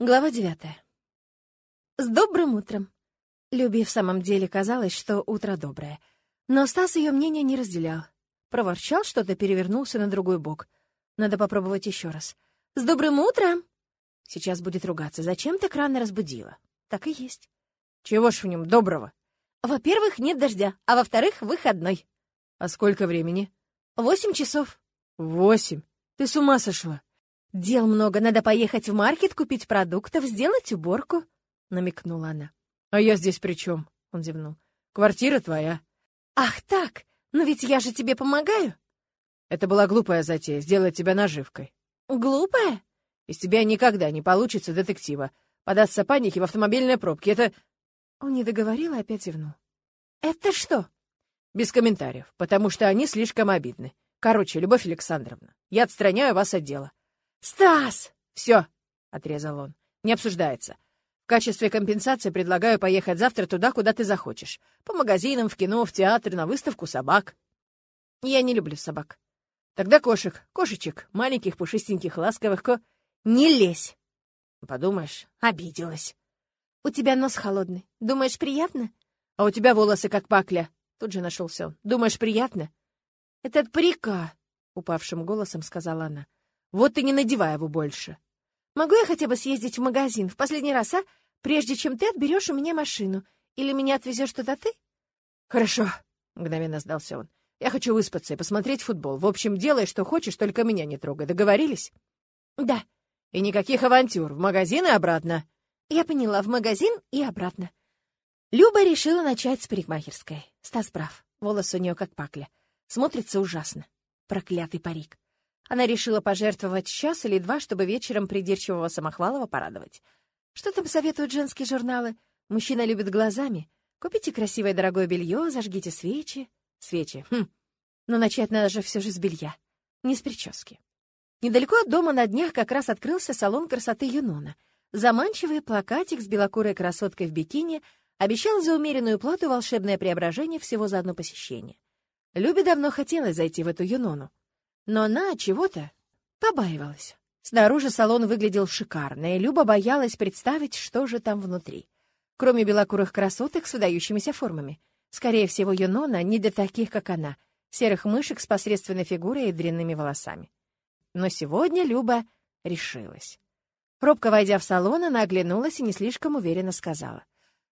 Глава девятая. С добрым утром. Любе в самом деле казалось, что утро доброе. Но Стас ее мнение не разделял. Проворчал что-то, перевернулся на другой бок. Надо попробовать еще раз. «С добрым утром!» Сейчас будет ругаться. «Зачем так рано разбудила?» Так и есть. «Чего ж в нем доброго?» «Во-первых, нет дождя, а во-вторых, выходной». «А сколько времени?» «Восемь часов». «Восемь? Ты с ума сошла?» «Дел много, надо поехать в маркет, купить продуктов, сделать уборку», — намекнула она. «А я здесь при чем?» — он зевнул. «Квартира твоя». «Ах так! Но ведь я же тебе помогаю!» «Это была глупая затея, сделать тебя наживкой». «Глупая?» «Из тебя никогда не получится детектива. Податься панике в автомобильной пробке — это...» Он не договорил и опять зевнул. «Это что?» «Без комментариев, потому что они слишком обидны. Короче, Любовь Александровна, я отстраняю вас от дела. «Стас!» «Все!» — отрезал он. «Не обсуждается. В качестве компенсации предлагаю поехать завтра туда, куда ты захочешь. По магазинам, в кино, в театр, на выставку собак». «Я не люблю собак». «Тогда кошек, кошечек, маленьких, пушистеньких, ласковых ко...» «Не лезь!» «Подумаешь, обиделась». «У тебя нос холодный. Думаешь, приятно?» «А у тебя волосы как пакля». Тут же нашелся он. «Думаешь, приятно?» «Это от парика», — упавшим голосом сказала она. Вот и не надевай его больше. Могу я хотя бы съездить в магазин в последний раз, а? Прежде чем ты отберешь у меня машину. Или меня отвезешь туда ты? Хорошо, мгновенно сдался он. Я хочу выспаться и посмотреть футбол. В общем, делай, что хочешь, только меня не трогай. Договорились? Да. И никаких авантюр. В магазин и обратно. Я поняла, в магазин и обратно. Люба решила начать с парикмахерской. Стас прав. Волосы у нее как пакля. Смотрится ужасно. Проклятый парик. Она решила пожертвовать час или два, чтобы вечером придирчивого Самохвалова порадовать. Что там советуют женские журналы? Мужчина любит глазами. Купите красивое дорогое белье, зажгите свечи. Свечи, хм. Но начать надо же все же с белья, не с прически. Недалеко от дома на днях как раз открылся салон красоты Юнона. Заманчивый плакатик с белокурой красоткой в бикини обещал за умеренную плату волшебное преображение всего за одно посещение. Любе давно хотелось зайти в эту Юнону но она чего-то побаивалась. Снаружи салон выглядел шикарно, и Люба боялась представить, что же там внутри. Кроме белокурых красоток с выдающимися формами. Скорее всего, Юнона не для таких, как она, серых мышек с посредственной фигурой и длинными волосами. Но сегодня Люба решилась. Робко войдя в салон, она оглянулась и не слишком уверенно сказала.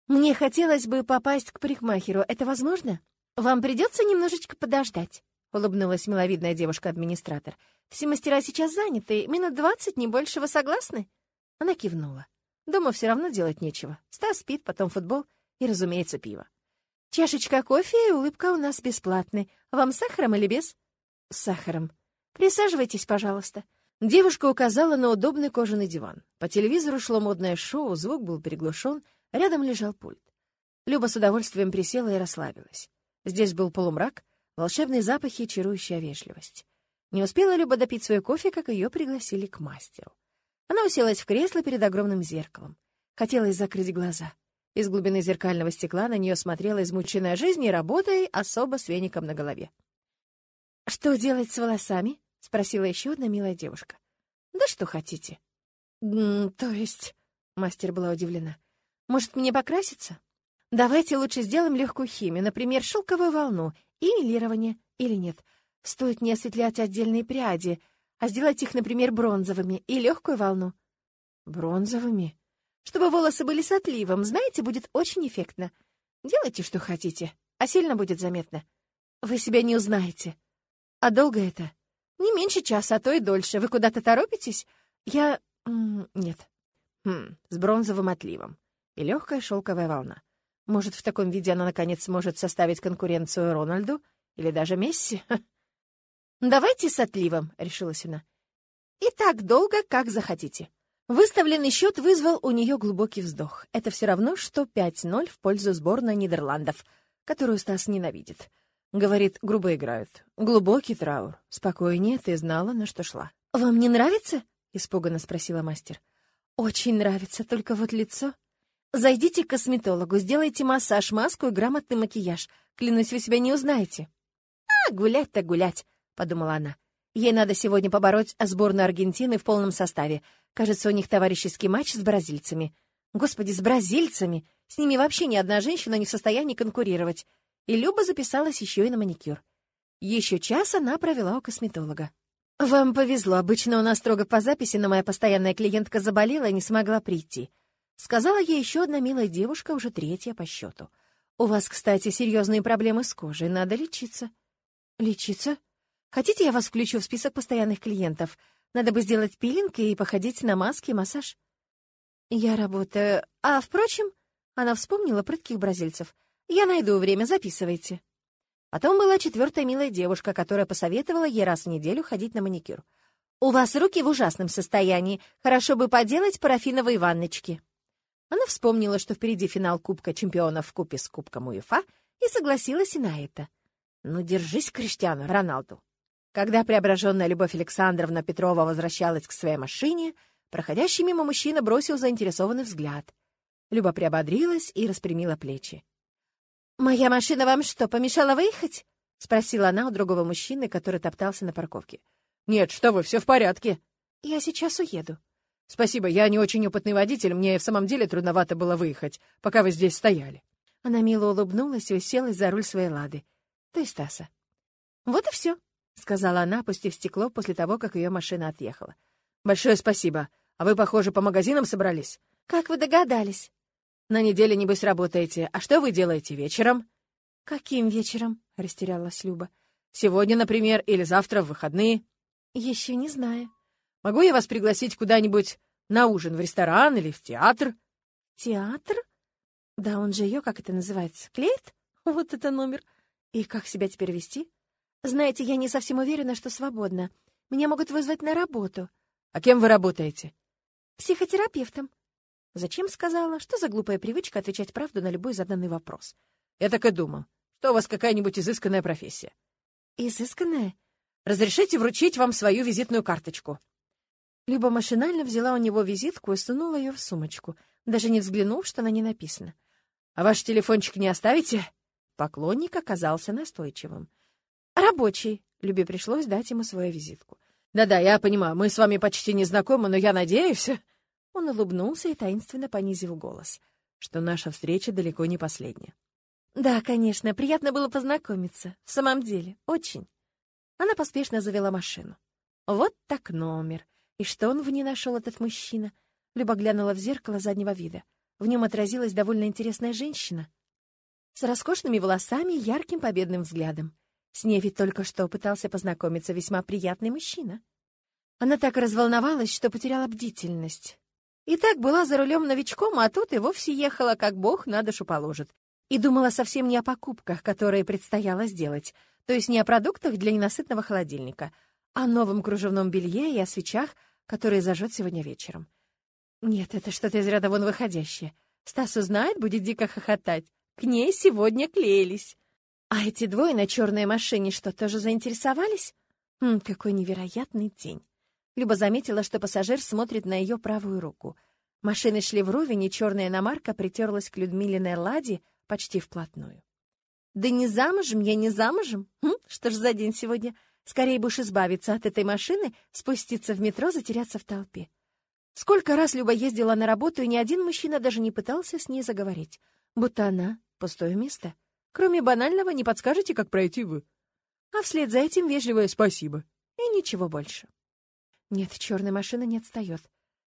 «Мне хотелось бы попасть к парикмахеру. Это возможно? Вам придется немножечко подождать». — улыбнулась миловидная девушка-администратор. «Все мастера сейчас заняты. Минут двадцать, не больше. Вы согласны?» Она кивнула. Дома все равно делать нечего. Стас спит, потом футбол и, разумеется, пиво. «Чашечка кофе и улыбка у нас бесплатны. Вам сахаром или без?» «С сахаром. Присаживайтесь, пожалуйста». Девушка указала на удобный кожаный диван. По телевизору шло модное шоу, звук был приглушен, рядом лежал пульт. Люба с удовольствием присела и расслабилась. Здесь был полумрак, волшебные запахи и чарующая вежливость. Не успела Люба допить свой кофе, как ее пригласили к мастеру. Она уселась в кресло перед огромным зеркалом. Хотелось закрыть глаза. Из глубины зеркального стекла на нее смотрела измученная жизнь и работой, особо с веником на голове. «Что делать с волосами?» — спросила еще одна милая девушка. «Да что хотите». «То есть...» — мастер была удивлена. «Может, мне покраситься?» «Давайте лучше сделаем легкую химию, например, шелковую волну или лирование, или нет. Стоит не осветлять отдельные пряди, а сделать их, например, бронзовыми и легкую волну. Бронзовыми? Чтобы волосы были с отливом, знаете, будет очень эффектно. Делайте, что хотите, а сильно будет заметно. Вы себя не узнаете. А долго это? Не меньше часа, а то и дольше. Вы куда-то торопитесь? Я... нет. Хм, с бронзовым отливом. И легкая шелковая волна. Может, в таком виде она, наконец, сможет составить конкуренцию Рональду или даже Месси? «Давайте с отливом», — решилась она. «И так долго, как захотите». Выставленный счет вызвал у нее глубокий вздох. Это все равно, что 5-0 в пользу сборной Нидерландов, которую Стас ненавидит. Говорит, грубо играют. Глубокий траур. Спокойнее, ты знала, на что шла. «Вам не нравится?» — испуганно спросила мастер. «Очень нравится, только вот лицо...» Зайдите к косметологу, сделайте массаж, маску и грамотный макияж. Клянусь, вы себя не узнаете. А, гулять-то гулять, подумала она. Ей надо сегодня побороть сборную Аргентины в полном составе. Кажется, у них товарищеский матч с бразильцами. Господи, с бразильцами! С ними вообще ни одна женщина не в состоянии конкурировать. И Люба записалась еще и на маникюр. Еще час она провела у косметолога. «Вам повезло. Обычно у нас строго по записи, но моя постоянная клиентка заболела и не смогла прийти. Сказала ей еще одна милая девушка, уже третья по счету. «У вас, кстати, серьезные проблемы с кожей, надо лечиться». «Лечиться? Хотите, я вас включу в список постоянных клиентов? Надо бы сделать пилинг и походить на маски и массаж». «Я работаю... А, впрочем...» Она вспомнила прытких бразильцев. «Я найду время, записывайте». Потом была четвертая милая девушка, которая посоветовала ей раз в неделю ходить на маникюр. «У вас руки в ужасном состоянии. Хорошо бы поделать парафиновые ванночки». Она вспомнила, что впереди финал Кубка чемпионов в купе с Кубком УЕФА, и согласилась и на это. Ну, держись, Криштиану Роналду. Когда преображенная Любовь Александровна Петрова возвращалась к своей машине, проходящий мимо мужчина бросил заинтересованный взгляд. Люба приободрилась и распрямила плечи. «Моя машина вам что, помешала выехать?» — спросила она у другого мужчины, который топтался на парковке. «Нет, что вы, все в порядке». «Я сейчас уеду». «Спасибо, я не очень опытный водитель, мне в самом деле трудновато было выехать, пока вы здесь стояли». Она мило улыбнулась и уселась за руль своей «Лады». «Ты Стаса». «Вот и все», — сказала она, опустив стекло после того, как ее машина отъехала. «Большое спасибо. А вы, похоже, по магазинам собрались?» «Как вы догадались?» «На неделе, небось, работаете. А что вы делаете вечером?» «Каким вечером?» — растерялась Люба. «Сегодня, например, или завтра в выходные?» «Еще не знаю». Могу я вас пригласить куда-нибудь на ужин, в ресторан или в театр?» «Театр? Да он же ее, как это называется, клеит? Вот это номер. И как себя теперь вести? Знаете, я не совсем уверена, что свободна. Меня могут вызвать на работу». «А кем вы работаете?» «Психотерапевтом». Зачем сказала? Что за глупая привычка отвечать правду на любой заданный вопрос? Я так и думал. Что у вас какая-нибудь изысканная профессия? Изысканная? Разрешите вручить вам свою визитную карточку. Люба машинально взяла у него визитку и сунула ее в сумочку, даже не взглянув, что на ней написано. «А ваш телефончик не оставите?» Поклонник оказался настойчивым. «Рабочий!» — Любе пришлось дать ему свою визитку. «Да-да, я понимаю, мы с вами почти не знакомы, но я надеюсь...» Он улыбнулся и таинственно понизил голос, что наша встреча далеко не последняя. «Да, конечно, приятно было познакомиться. В самом деле, очень». Она поспешно завела машину. Вот так номер. И что он в ней нашел, этот мужчина? Люба глянула в зеркало заднего вида. В нем отразилась довольно интересная женщина. С роскошными волосами и ярким победным взглядом. С ней ведь только что пытался познакомиться весьма приятный мужчина. Она так разволновалась, что потеряла бдительность. И так была за рулем новичком, а тут и вовсе ехала, как бог на душу положит. И думала совсем не о покупках, которые предстояло сделать, то есть не о продуктах для ненасытного холодильника, а о новом кружевном белье и о свечах, который зажжет сегодня вечером. Нет, это что-то из ряда вон выходящее. Стас узнает, будет дико хохотать. К ней сегодня клеились. А эти двое на черной машине что, тоже заинтересовались? Хм, какой невероятный день. Люба заметила, что пассажир смотрит на ее правую руку. Машины шли вровень, и черная иномарка притерлась к Людмилиной ладе почти вплотную. «Да не замужем я, не замужем? Хм, что ж за день сегодня? Скорее будешь избавиться от этой машины, спуститься в метро, затеряться в толпе. Сколько раз Люба ездила на работу, и ни один мужчина даже не пытался с ней заговорить. Будто она — пустое место. Кроме банального, не подскажете, как пройти вы. А вслед за этим вежливое «спасибо». И ничего больше. Нет, черная машина не отстает.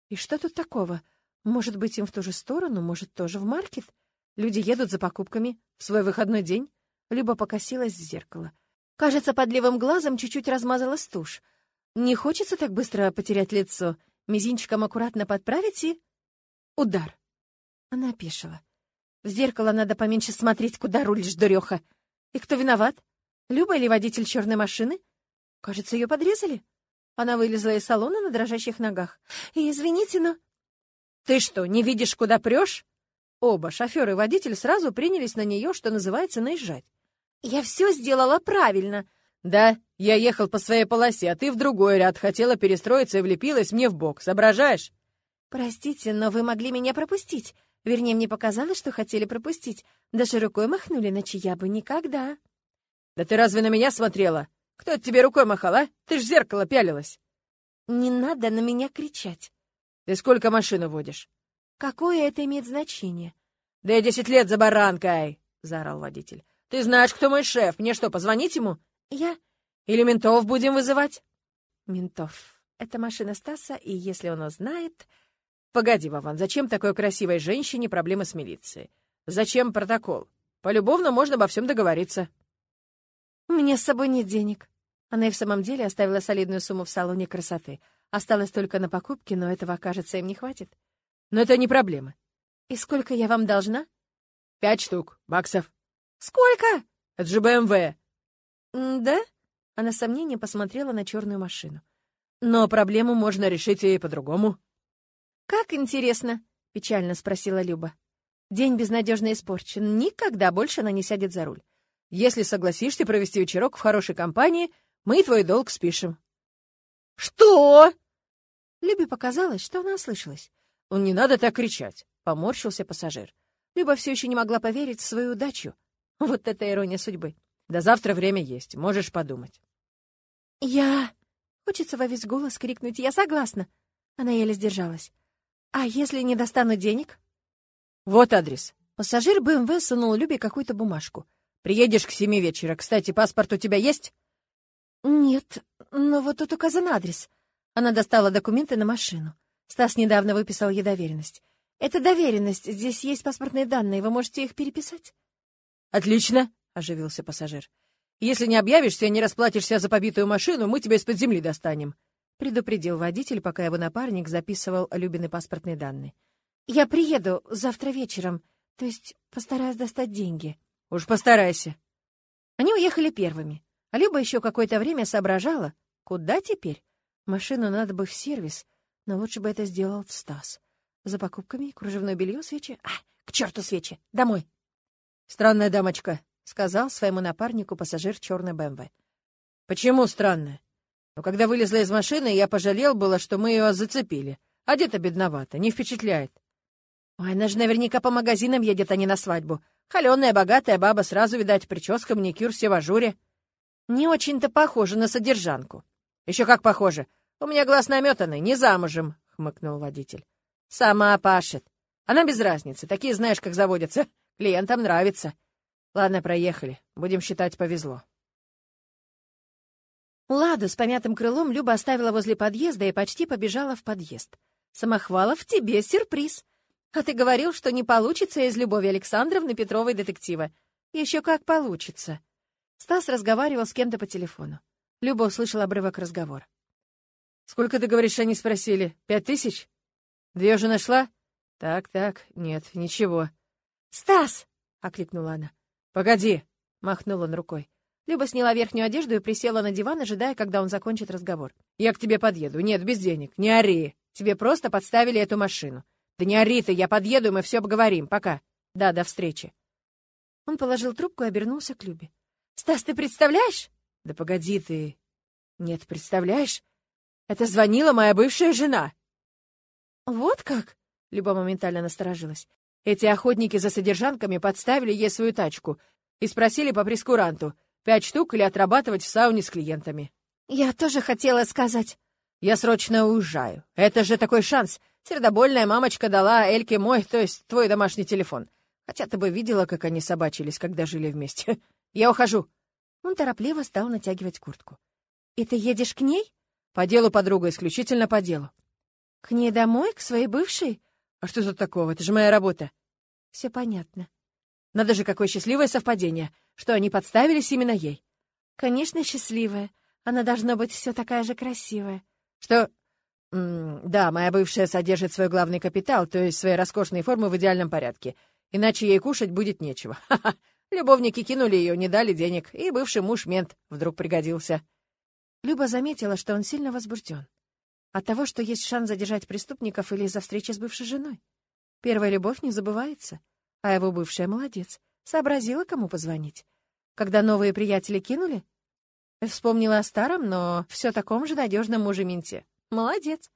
И что тут такого? Может быть, им в ту же сторону, может, тоже в маркет? Люди едут за покупками в свой выходной день. Люба покосилась в зеркало. Кажется, под левым глазом чуть-чуть размазалась тушь. Не хочется так быстро потерять лицо. Мизинчиком аккуратно подправить и... Удар. Она опешила. В зеркало надо поменьше смотреть, куда рулишь, дуреха. И кто виноват? Люба или водитель черной машины? Кажется, ее подрезали. Она вылезла из салона на дрожащих ногах. И извините, но... Ты что, не видишь, куда прешь? Оба, шофер и водитель, сразу принялись на нее, что называется, наезжать. Я все сделала правильно. Да, я ехал по своей полосе, а ты в другой ряд хотела перестроиться и влепилась мне в бок. Соображаешь? Простите, но вы могли меня пропустить. Вернее, мне показалось, что хотели пропустить. Даже рукой махнули, иначе я бы никогда. Да ты разве на меня смотрела? Кто тебе рукой махал, а? Ты ж в зеркало пялилась. Не надо на меня кричать. Ты сколько машину водишь? Какое это имеет значение? Да я десять лет за баранкой, заорал водитель. Ты знаешь, кто мой шеф. Мне что, позвонить ему? Я... Или ментов будем вызывать? Ментов. Это машина Стаса, и если он узнает... Погоди, Вован, зачем такой красивой женщине проблемы с милицией? Зачем протокол? Полюбовно можно обо всем договориться. У меня с собой нет денег. Она и в самом деле оставила солидную сумму в салоне красоты. Осталось только на покупки, но этого, кажется, им не хватит. Но это не проблема. И сколько я вам должна? Пять штук баксов. Сколько? Это же БМВ. Да? Она с сомнением посмотрела на черную машину. Но проблему можно решить и по-другому. Как интересно, печально спросила Люба. День безнадежно испорчен. Никогда больше она не сядет за руль. Если согласишься провести вечерок в хорошей компании, мы твой долг спишем. Что? Любе показалось, что она ослышалась. «Ну, «Не надо так кричать», — поморщился пассажир. Люба все еще не могла поверить в свою удачу. Вот это ирония судьбы. До завтра время есть, можешь подумать. «Я...» Хочется во весь голос крикнуть «Я согласна!» Она еле сдержалась. «А если не достану денег?» «Вот адрес». Пассажир БМВ сунул Любе какую-то бумажку. «Приедешь к семи вечера. Кстати, паспорт у тебя есть?» «Нет, но вот тут указан адрес». Она достала документы на машину. Стас недавно выписал ей доверенность. «Это доверенность. Здесь есть паспортные данные. Вы можете их переписать?» «Отлично», — оживился пассажир. «Если не объявишься и не расплатишься за побитую машину, мы тебя из-под земли достанем», — предупредил водитель, пока его напарник записывал Любины паспортные данные. «Я приеду завтра вечером, то есть постараюсь достать деньги». «Уж постарайся». Они уехали первыми, а Люба еще какое-то время соображала, куда теперь. Машину надо бы в сервис, но лучше бы это сделал Стас. За покупками, кружевное белье, свечи. А, к черту свечи! Домой! Странная дамочка, — сказал своему напарнику пассажир черной БМВ. «Почему странно? Но когда вылезла из машины, я пожалел было, что мы ее зацепили. Одета бедновато, не впечатляет». «Ой, она же наверняка по магазинам едет, а не на свадьбу. Холеная, богатая баба, сразу, видать, прическа, маникюр, все в ажуре. Не очень-то похоже на содержанку». «Еще как похоже. У меня глаз наметанный, не замужем», — хмыкнул водитель. «Сама пашет. Она без разницы, такие знаешь, как заводятся. Клиентам нравится». Ладно, проехали. Будем считать, повезло. Ладу с помятым крылом Люба оставила возле подъезда и почти побежала в подъезд. «Самохвалов, тебе сюрприз. А ты говорил, что не получится из Любови Александровны Петровой детектива. Еще как получится». Стас разговаривал с кем-то по телефону. Люба услышала обрывок разговора. «Сколько, ты говоришь, они спросили? Пять тысяч? Две уже нашла? Так, так, нет, ничего». «Стас!» — окликнула она. «Погоди!» — махнул он рукой. Люба сняла верхнюю одежду и присела на диван, ожидая, когда он закончит разговор. «Я к тебе подъеду. Нет, без денег. Не ори. Тебе просто подставили эту машину. Да не ори ты, я подъеду, и мы все обговорим. Пока. Да, до встречи». Он положил трубку и обернулся к Любе. «Стас, ты представляешь?» «Да погоди ты. Нет, представляешь? Это звонила моя бывшая жена». «Вот как?» — Люба моментально насторожилась. Эти охотники за содержанками подставили ей свою тачку и спросили по прескуранту, пять штук или отрабатывать в сауне с клиентами. «Я тоже хотела сказать». «Я срочно уезжаю. Это же такой шанс. Сердобольная мамочка дала Эльке мой, то есть твой домашний телефон. Хотя ты бы видела, как они собачились, когда жили вместе. Я ухожу». Он торопливо стал натягивать куртку. «И ты едешь к ней?» «По делу, подруга, исключительно по делу». «К ней домой, к своей бывшей?» А что тут такого? Это же моя работа. Все понятно. Надо же, какое счастливое совпадение, что они подставились именно ей. Конечно, счастливая. Она должна быть все такая же красивая. Что... М да, моя бывшая содержит свой главный капитал, то есть свои роскошные формы в идеальном порядке. Иначе ей кушать будет нечего. Ха-ха. Любовники кинули ее, не дали денег, и бывший муж-мент вдруг пригодился. Люба заметила, что он сильно возбужден. От того, что есть шанс задержать преступников или из-за встречи с бывшей женой. Первая любовь не забывается, а его бывшая молодец. Сообразила, кому позвонить. Когда новые приятели кинули, вспомнила о старом, но все таком же надежном муже-менте. Молодец.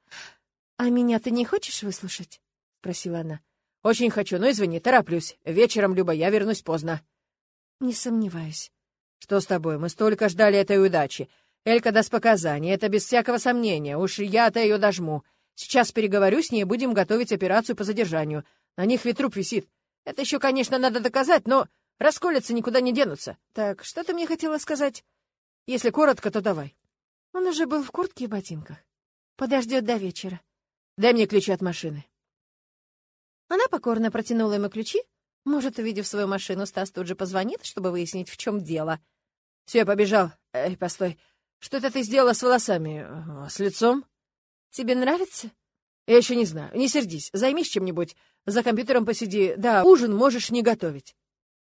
«А меня ты не хочешь выслушать?» — спросила она. «Очень хочу, но извини, тороплюсь. Вечером, Люба, я вернусь поздно». «Не сомневаюсь. Что с тобой? Мы столько ждали этой удачи. Элька даст показания, это без всякого сомнения. Уж я-то ее дожму. Сейчас переговорю с ней и будем готовить операцию по задержанию. На них ведь труп висит. Это еще, конечно, надо доказать, но расколятся, никуда не денутся. Так, что ты мне хотела сказать? Если коротко, то давай. Он уже был в куртке и ботинках. Подождет до вечера. Дай мне ключи от машины. Она покорно протянула ему ключи. Может, увидев свою машину, Стас тут же позвонит, чтобы выяснить, в чем дело. Все, я побежал. Эй, постой. Что это ты сделала с волосами? А, с лицом? Тебе нравится? Я еще не знаю. Не сердись. Займись чем-нибудь. За компьютером посиди. Да, ужин можешь не готовить.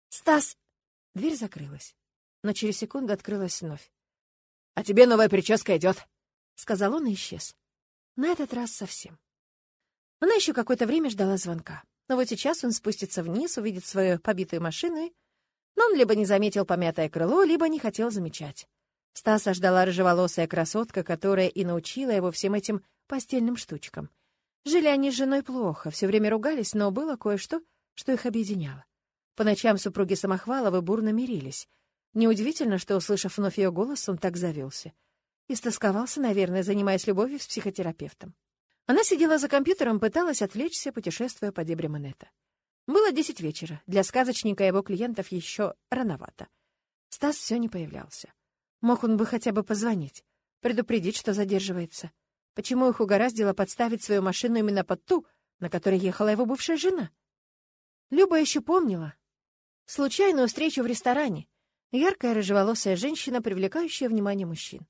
Стас... Дверь закрылась, но через секунду открылась вновь. «А тебе новая прическа идет», — сказал он и исчез. На этот раз совсем. Она еще какое-то время ждала звонка. Но вот сейчас он спустится вниз, увидит свою побитую машину, но он либо не заметил помятое крыло, либо не хотел замечать. Стаса ждала рыжеволосая красотка, которая и научила его всем этим постельным штучкам. Жили они с женой плохо, все время ругались, но было кое-что, что их объединяло. По ночам супруги Самохваловы бурно мирились. Неудивительно, что, услышав вновь ее голос, он так завелся. Истосковался, наверное, занимаясь любовью с психотерапевтом. Она сидела за компьютером, пыталась отвлечься, путешествуя по дебрям Инета. Было десять вечера. Для сказочника и его клиентов еще рановато. Стас все не появлялся. Мог он бы хотя бы позвонить, предупредить, что задерживается. Почему их угораздило подставить свою машину именно под ту, на которой ехала его бывшая жена? Люба еще помнила. Случайную встречу в ресторане. Яркая рыжеволосая женщина, привлекающая внимание мужчин.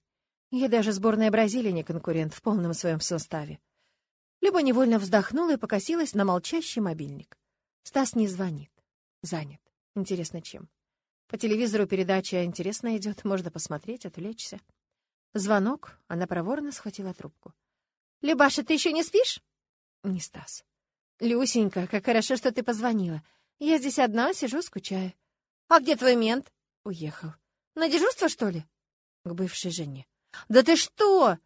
Ей даже сборная Бразилии не конкурент в полном своем составе. Люба невольно вздохнула и покосилась на молчащий мобильник. Стас не звонит. Занят. Интересно, чем? По телевизору передача интересно идет, можно посмотреть, отвлечься. Звонок, она проворно схватила трубку. «Любаша, ты еще не спишь?» «Не Стас». «Люсенька, как хорошо, что ты позвонила. Я здесь одна, сижу, скучаю». «А где твой мент?» «Уехал». «На дежурство, что ли?» «К бывшей жене». «Да ты что?»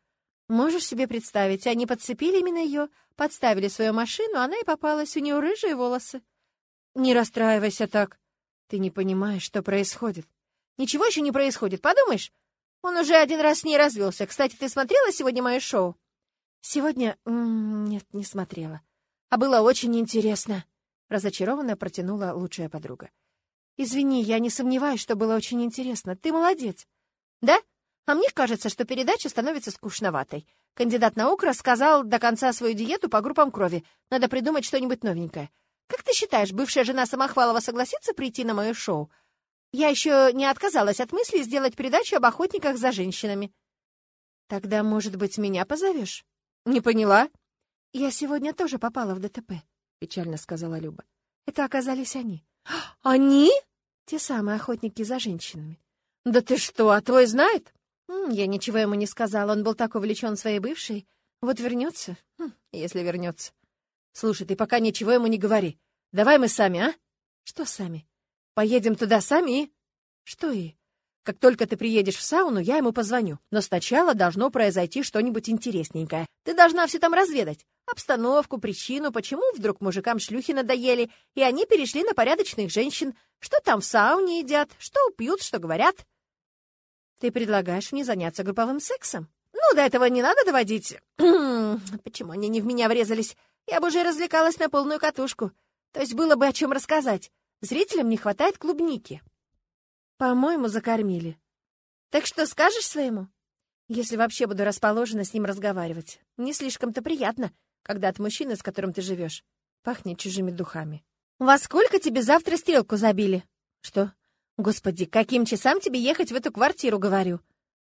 «Можешь себе представить, они подцепили именно ее, подставили свою машину, она и попалась, у нее рыжие волосы». «Не расстраивайся так. Ты не понимаешь, что происходит. Ничего еще не происходит, подумаешь? Он уже один раз с ней развелся. Кстати, ты смотрела сегодня мое шоу? Сегодня... Нет, не смотрела. А было очень интересно. Разочарованно протянула лучшая подруга. Извини, я не сомневаюсь, что было очень интересно. Ты молодец. Да? А мне кажется, что передача становится скучноватой. Кандидат наук рассказал до конца свою диету по группам крови. Надо придумать что-нибудь новенькое. Как ты считаешь, бывшая жена Самохвалова согласится прийти на мое шоу? Я еще не отказалась от мысли сделать передачу об охотниках за женщинами. Тогда, может быть, меня позовешь? Не поняла. Я сегодня тоже попала в ДТП, печально сказала Люба. Это оказались они. Они? Те самые охотники за женщинами. Да ты что, а твой знает? Я ничего ему не сказала, он был так увлечен своей бывшей. Вот вернется, если вернется. Слушай, ты пока ничего ему не говори. Давай мы сами, а? Что сами? Поедем туда сами и... Что и? Как только ты приедешь в сауну, я ему позвоню. Но сначала должно произойти что-нибудь интересненькое. Ты должна все там разведать. Обстановку, причину, почему вдруг мужикам шлюхи надоели, и они перешли на порядочных женщин. Что там в сауне едят, что пьют, что говорят. Ты предлагаешь мне заняться групповым сексом? Ну, до этого не надо доводить. Почему они не в меня врезались? Я бы уже развлекалась на полную катушку. То есть было бы о чем рассказать. Зрителям не хватает клубники. По-моему, закормили. Так что скажешь своему? Если вообще буду расположена с ним разговаривать. Не слишком-то приятно, когда от мужчины, с которым ты живешь, пахнет чужими духами. Во сколько тебе завтра стрелку забили? Что? Господи, каким часам тебе ехать в эту квартиру, говорю?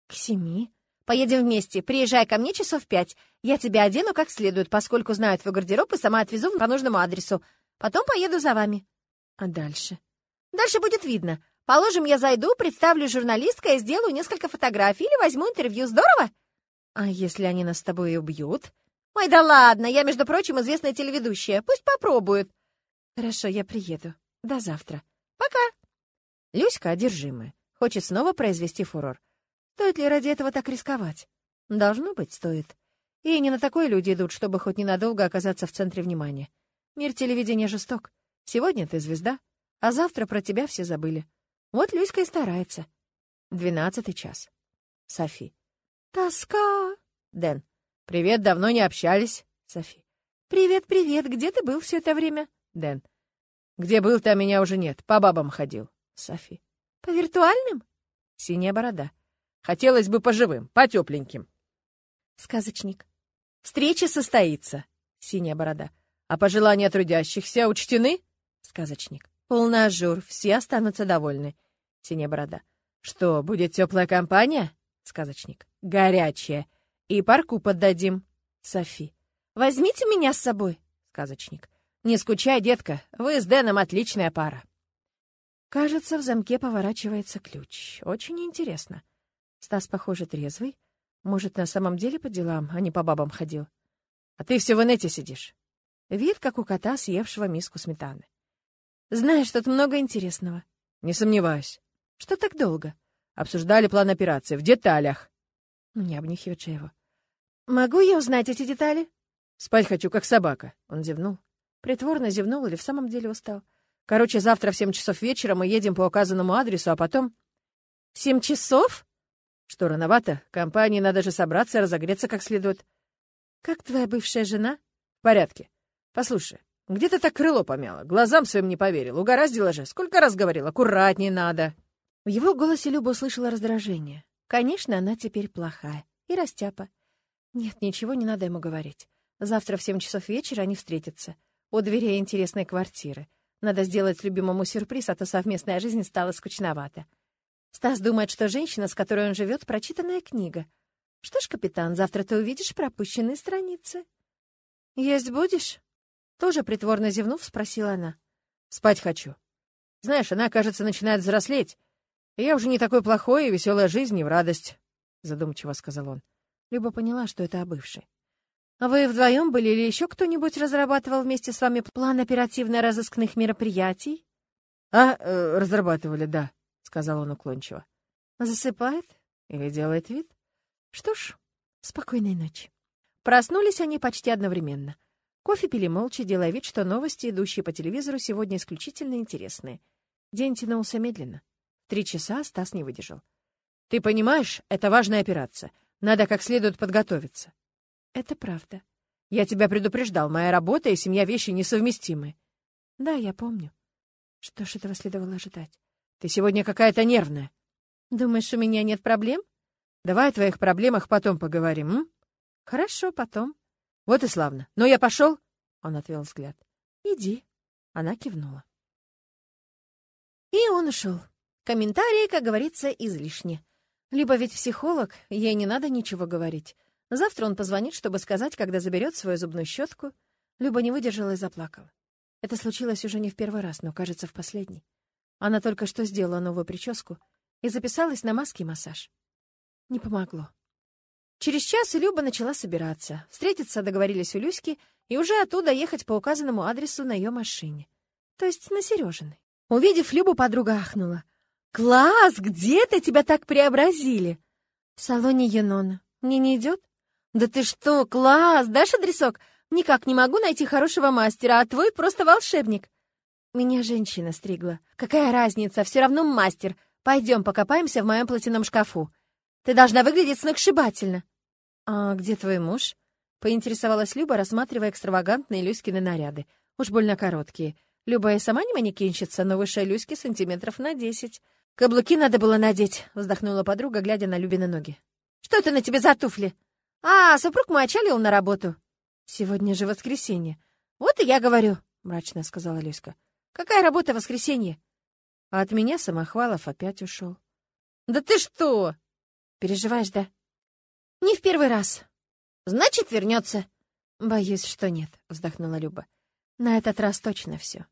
К семи. Поедем вместе. Приезжай ко мне часов пять. Я тебя одену как следует, поскольку знаю твой гардероб и сама отвезу по нужному адресу. Потом поеду за вами. А дальше? Дальше будет видно. Положим, я зайду, представлю журналисткой и сделаю несколько фотографий или возьму интервью. Здорово? А если они нас с тобой убьют? Ой, да ладно, я, между прочим, известная телеведущая. Пусть попробуют. Хорошо, я приеду. До завтра. Пока. Люська одержимая. Хочет снова произвести фурор. Стоит ли ради этого так рисковать? Должно быть, стоит. И не на такое люди идут, чтобы хоть ненадолго оказаться в центре внимания. Мир телевидения жесток. Сегодня ты звезда, а завтра про тебя все забыли. Вот Люська и старается. Двенадцатый час. Софи. Тоска. Дэн. Привет, давно не общались. Софи. Привет, привет. Где ты был все это время? Дэн. Где был, там меня уже нет. По бабам ходил. Софи. По виртуальным? Синяя борода. Хотелось бы по живым, по тепленьким. Сказочник. Встреча состоится. Синяя борода. А пожелания трудящихся учтены? Сказочник. Полножур, все останутся довольны. Синяя борода. Что, будет теплая компания? Сказочник. Горячая. И парку поддадим. Софи. Возьмите меня с собой. Сказочник. Не скучай, детка, вы с Дэном отличная пара. Кажется, в замке поворачивается ключ. Очень интересно. Стас, похоже, трезвый. Может, на самом деле по делам, а не по бабам ходил. А ты все в инете сидишь. Вид, как у кота, съевшего миску сметаны. Знаешь, тут много интересного. Не сомневаюсь. Что так долго? Обсуждали план операции в деталях. Не обнюхивает его. Могу я узнать эти детали? Спать хочу, как собака. Он зевнул. Притворно зевнул или в самом деле устал. Короче, завтра в семь часов вечера мы едем по указанному адресу, а потом... Семь часов? Что, рановато? Компании надо же собраться и разогреться как следует. Как твоя бывшая жена? В порядке. Послушай, где ты так крыло помяла? Глазам своим не поверил. Угораздило же. Сколько раз говорил, аккуратнее надо. В его голосе Люба услышала раздражение. Конечно, она теперь плохая. И растяпа. Нет, ничего не надо ему говорить. Завтра в семь часов вечера они встретятся. У дверей интересной квартиры. Надо сделать любимому сюрприз, а то совместная жизнь стала скучновата. Стас думает, что женщина, с которой он живет, прочитанная книга. Что ж, капитан, завтра ты увидишь пропущенные страницы. Есть будешь? Тоже притворно зевнув, спросила она. «Спать хочу. Знаешь, она, кажется, начинает взрослеть. И я уже не такой плохой, и веселая жизнь не в радость», — задумчиво сказал он. Люба поняла, что это о бывшей. «А вы вдвоем были или еще кто-нибудь разрабатывал вместе с вами план оперативно-розыскных мероприятий?» «А, э, разрабатывали, да», — сказал он уклончиво. «Засыпает? Или делает вид?» «Что ж, спокойной ночи». Проснулись они почти одновременно — Кофе пили молча, делая вид, что новости, идущие по телевизору, сегодня исключительно интересные. День тянулся медленно. Три часа Стас не выдержал. «Ты понимаешь, это важная операция. Надо как следует подготовиться». «Это правда». «Я тебя предупреждал, моя работа и семья вещи несовместимы». «Да, я помню». Что ж этого следовало ожидать? «Ты сегодня какая-то нервная». «Думаешь, у меня нет проблем?» «Давай о твоих проблемах потом поговорим, м?» «Хорошо, потом». Вот и славно. Но я пошел? Он отвел взгляд. Иди. Она кивнула. И он ушел. Комментарии, как говорится, излишни. Либо ведь психолог, ей не надо ничего говорить. Завтра он позвонит, чтобы сказать, когда заберет свою зубную щетку. Люба не выдержала и заплакала. Это случилось уже не в первый раз, но, кажется, в последний. Она только что сделала новую прическу и записалась на маски и массаж. Не помогло. Через час Люба начала собираться. Встретиться договорились у Люськи и уже оттуда ехать по указанному адресу на ее машине. То есть на Сережиной. Увидев Любу, подруга ахнула. «Класс! Где-то тебя так преобразили!» «В салоне Енона. Мне не идет?» «Да ты что, класс! Дашь адресок? Никак не могу найти хорошего мастера, а твой просто волшебник!» «Меня женщина стригла. Какая разница? Все равно мастер. Пойдем покопаемся в моем платяном шкафу. Ты должна выглядеть сногсшибательно. «А где твой муж?» — поинтересовалась Люба, рассматривая экстравагантные Люськины наряды. Уж больно короткие. Люба и сама не манекенщица, но выше Люськи сантиметров на десять. «Каблуки надо было надеть», — вздохнула подруга, глядя на Любины ноги. «Что это на тебе за туфли?» «А, супруг мой отчалил на работу». «Сегодня же воскресенье». «Вот и я говорю», — мрачно сказала Люська. «Какая работа в воскресенье?» А от меня Самохвалов опять ушел. «Да ты что?» «Переживаешь, да?» Не в первый раз. Значит, вернется. Боюсь, что нет, вздохнула Люба. На этот раз точно все.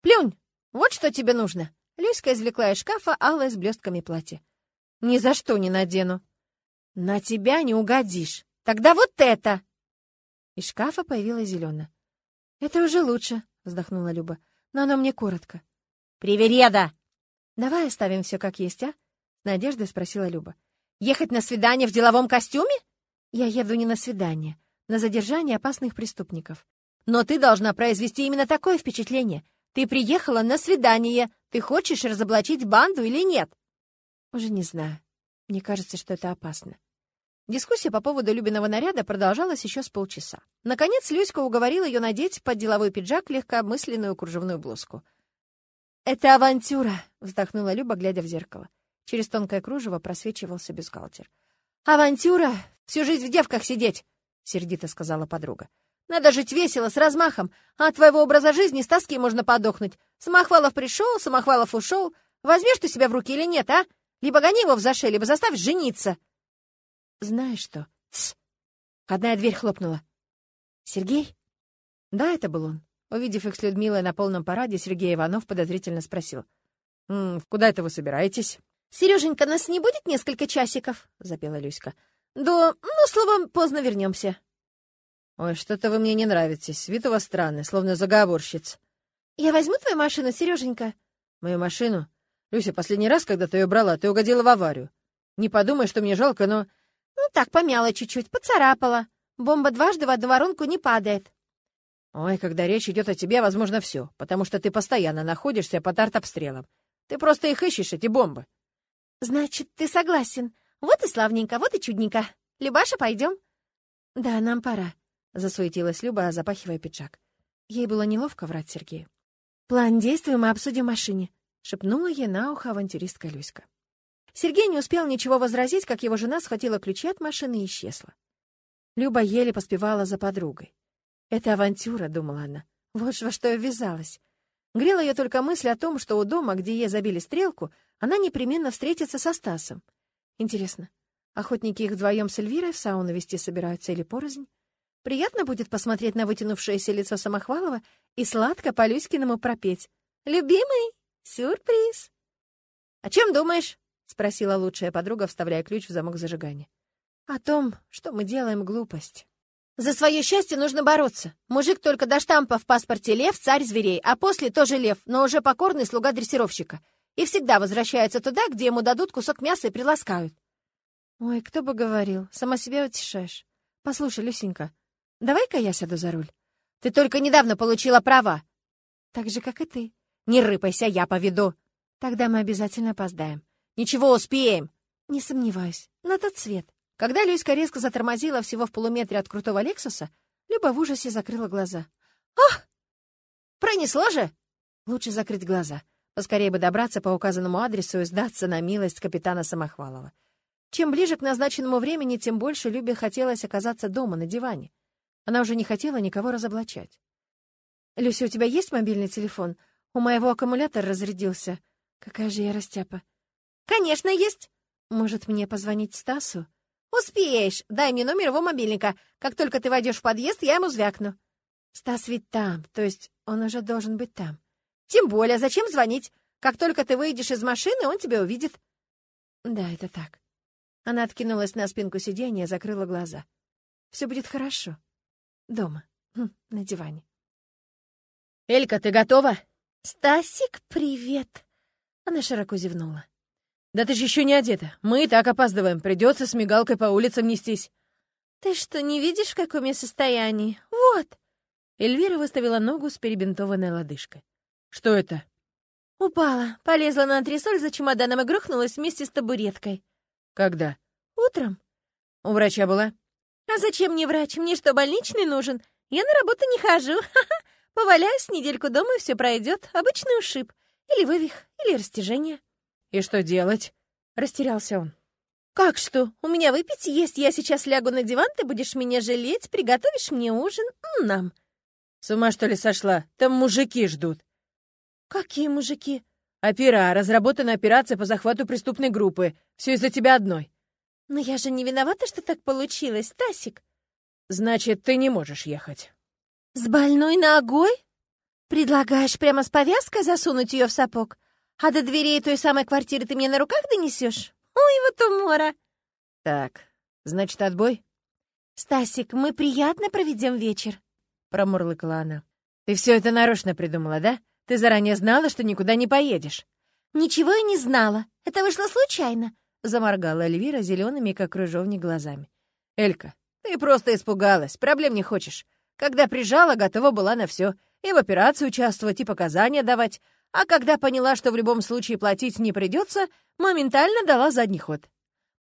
Плюнь! Вот что тебе нужно. Люська извлекла из шкафа алое с блестками платье. Ни за что не надену. На тебя не угодишь. Тогда вот это! Из шкафа появилась зеленая. Это уже лучше, вздохнула Люба. Но оно мне коротко. Привереда! Давай оставим все как есть, а? С надеждой спросила Люба. Ехать на свидание в деловом костюме? Я еду не на свидание, на задержание опасных преступников. Но ты должна произвести именно такое впечатление. Ты приехала на свидание. Ты хочешь разоблачить банду или нет? Уже не знаю. Мне кажется, что это опасно. Дискуссия по поводу Любиного наряда продолжалась еще с полчаса. Наконец Люська уговорила ее надеть под деловой пиджак легкомысленную кружевную блузку. «Это авантюра!» — вздохнула Люба, глядя в зеркало. Через тонкое кружево просвечивался бюстгальтер. «Авантюра! Всю жизнь в девках сидеть!» — сердито сказала подруга. «Надо жить весело, с размахом, а от твоего образа жизни с тоски можно подохнуть. Самохвалов пришел, Самохвалов ушел. Возьмешь ты себя в руки или нет, а? Либо гони его в заше, либо заставь жениться!» «Знаешь что?» «Тсс!» Одна дверь хлопнула. «Сергей?» «Да, это был он». Увидев их с Людмилой на полном параде, Сергей Иванов подозрительно спросил. «М -м, «Куда это вы собираетесь?» «Сереженька, нас не будет несколько часиков?» — запела Люська. «Да, ну, словом, поздно вернемся». «Ой, что-то вы мне не нравитесь. Вид у вас странный, словно заговорщиц». «Я возьму твою машину, Сереженька?» «Мою машину? Люся, последний раз, когда ты ее брала, ты угодила в аварию. Не подумай, что мне жалко, но...» «Ну так, помяла чуть-чуть, поцарапала. Бомба дважды в одну воронку не падает». «Ой, когда речь идет о тебе, возможно, все, потому что ты постоянно находишься под артобстрелом. Ты просто их ищешь, эти бомбы». «Значит, ты согласен. Вот и славненько, вот и чудненько. Любаша, пойдем?» «Да, нам пора», — засуетилась Люба, запахивая пиджак. Ей было неловко врать Сергею. «План действий мы обсудим в машине», — шепнула ей на ухо авантюристка Люська. Сергей не успел ничего возразить, как его жена схватила ключи от машины и исчезла. Люба еле поспевала за подругой. «Это авантюра», — думала она. «Вот во что я ввязалась». Грела ее только мысль о том, что у дома, где ей забили стрелку, она непременно встретится со Стасом. Интересно, охотники их вдвоем с Эльвирой в сауну вести собираются или порознь? Приятно будет посмотреть на вытянувшееся лицо Самохвалова и сладко по Люськиному пропеть. «Любимый, сюрприз!» «О чем думаешь?» — спросила лучшая подруга, вставляя ключ в замок зажигания. «О том, что мы делаем глупость». «За свое счастье нужно бороться. Мужик только до штампа в паспорте лев, царь зверей, а после тоже лев, но уже покорный слуга дрессировщика и всегда возвращается туда, где ему дадут кусок мяса и приласкают. Ой, кто бы говорил, сама себя утешаешь. Послушай, Люсенька, давай-ка я сяду за руль. Ты только недавно получила права. Так же, как и ты. Не рыпайся, я поведу. Тогда мы обязательно опоздаем. Ничего, успеем. Не сомневаюсь. На тот свет. Когда Люська резко затормозила всего в полуметре от крутого Лексуса, Люба в ужасе закрыла глаза. «Ах! Пронесло же!» Лучше закрыть глаза. Поскорее бы добраться по указанному адресу и сдаться на милость капитана Самохвалова. Чем ближе к назначенному времени, тем больше Любе хотелось оказаться дома, на диване. Она уже не хотела никого разоблачать. «Люся, у тебя есть мобильный телефон? У моего аккумулятор разрядился. Какая же я растяпа!» «Конечно, есть!» «Может, мне позвонить Стасу?» «Успеешь! Дай мне номер его мобильника. Как только ты войдешь в подъезд, я ему звякну». «Стас ведь там, то есть он уже должен быть там. Тем более, зачем звонить? Как только ты выйдешь из машины, он тебя увидит. Да, это так. Она откинулась на спинку сиденья, закрыла глаза. Все будет хорошо. Дома. Хм, на диване. «Элька, ты готова?» «Стасик, привет!» Она широко зевнула. «Да ты же еще не одета. Мы и так опаздываем. Придется с мигалкой по улицам нестись». «Ты что, не видишь, в каком я состоянии? Вот!» Эльвира выставила ногу с перебинтованной лодыжкой. «Что это?» «Упала, полезла на антресоль за чемоданом и грохнулась вместе с табуреткой». «Когда?» «Утром». «У врача была?» «А зачем мне врач? Мне что, больничный нужен? Я на работу не хожу. Поваляюсь недельку дома, и все пройдет. Обычный ушиб. Или вывих, или растяжение». «И что делать?» — растерялся он. «Как что? У меня выпить есть. Я сейчас лягу на диван, ты будешь меня жалеть, приготовишь мне ужин. Нам». «С ума, что ли, сошла? Там мужики ждут». «Какие мужики?» «Опера, разработана операция по захвату преступной группы. Все из-за тебя одной». «Но я же не виновата, что так получилось, Тасик». «Значит, ты не можешь ехать». «С больной ногой? Предлагаешь прямо с повязкой засунуть ее в сапог? А до дверей той самой квартиры ты мне на руках донесешь? Ой, вот умора!» «Так, значит, отбой?» «Стасик, мы приятно проведем вечер», — промурлыкала она. «Ты все это нарочно придумала, да? Ты заранее знала, что никуда не поедешь?» «Ничего я не знала. Это вышло случайно», — заморгала Эльвира зелеными, как крыжовник, глазами. «Элька, ты просто испугалась, проблем не хочешь. Когда прижала, готова была на все. И в операции участвовать, и показания давать. А когда поняла, что в любом случае платить не придется, моментально дала задний ход.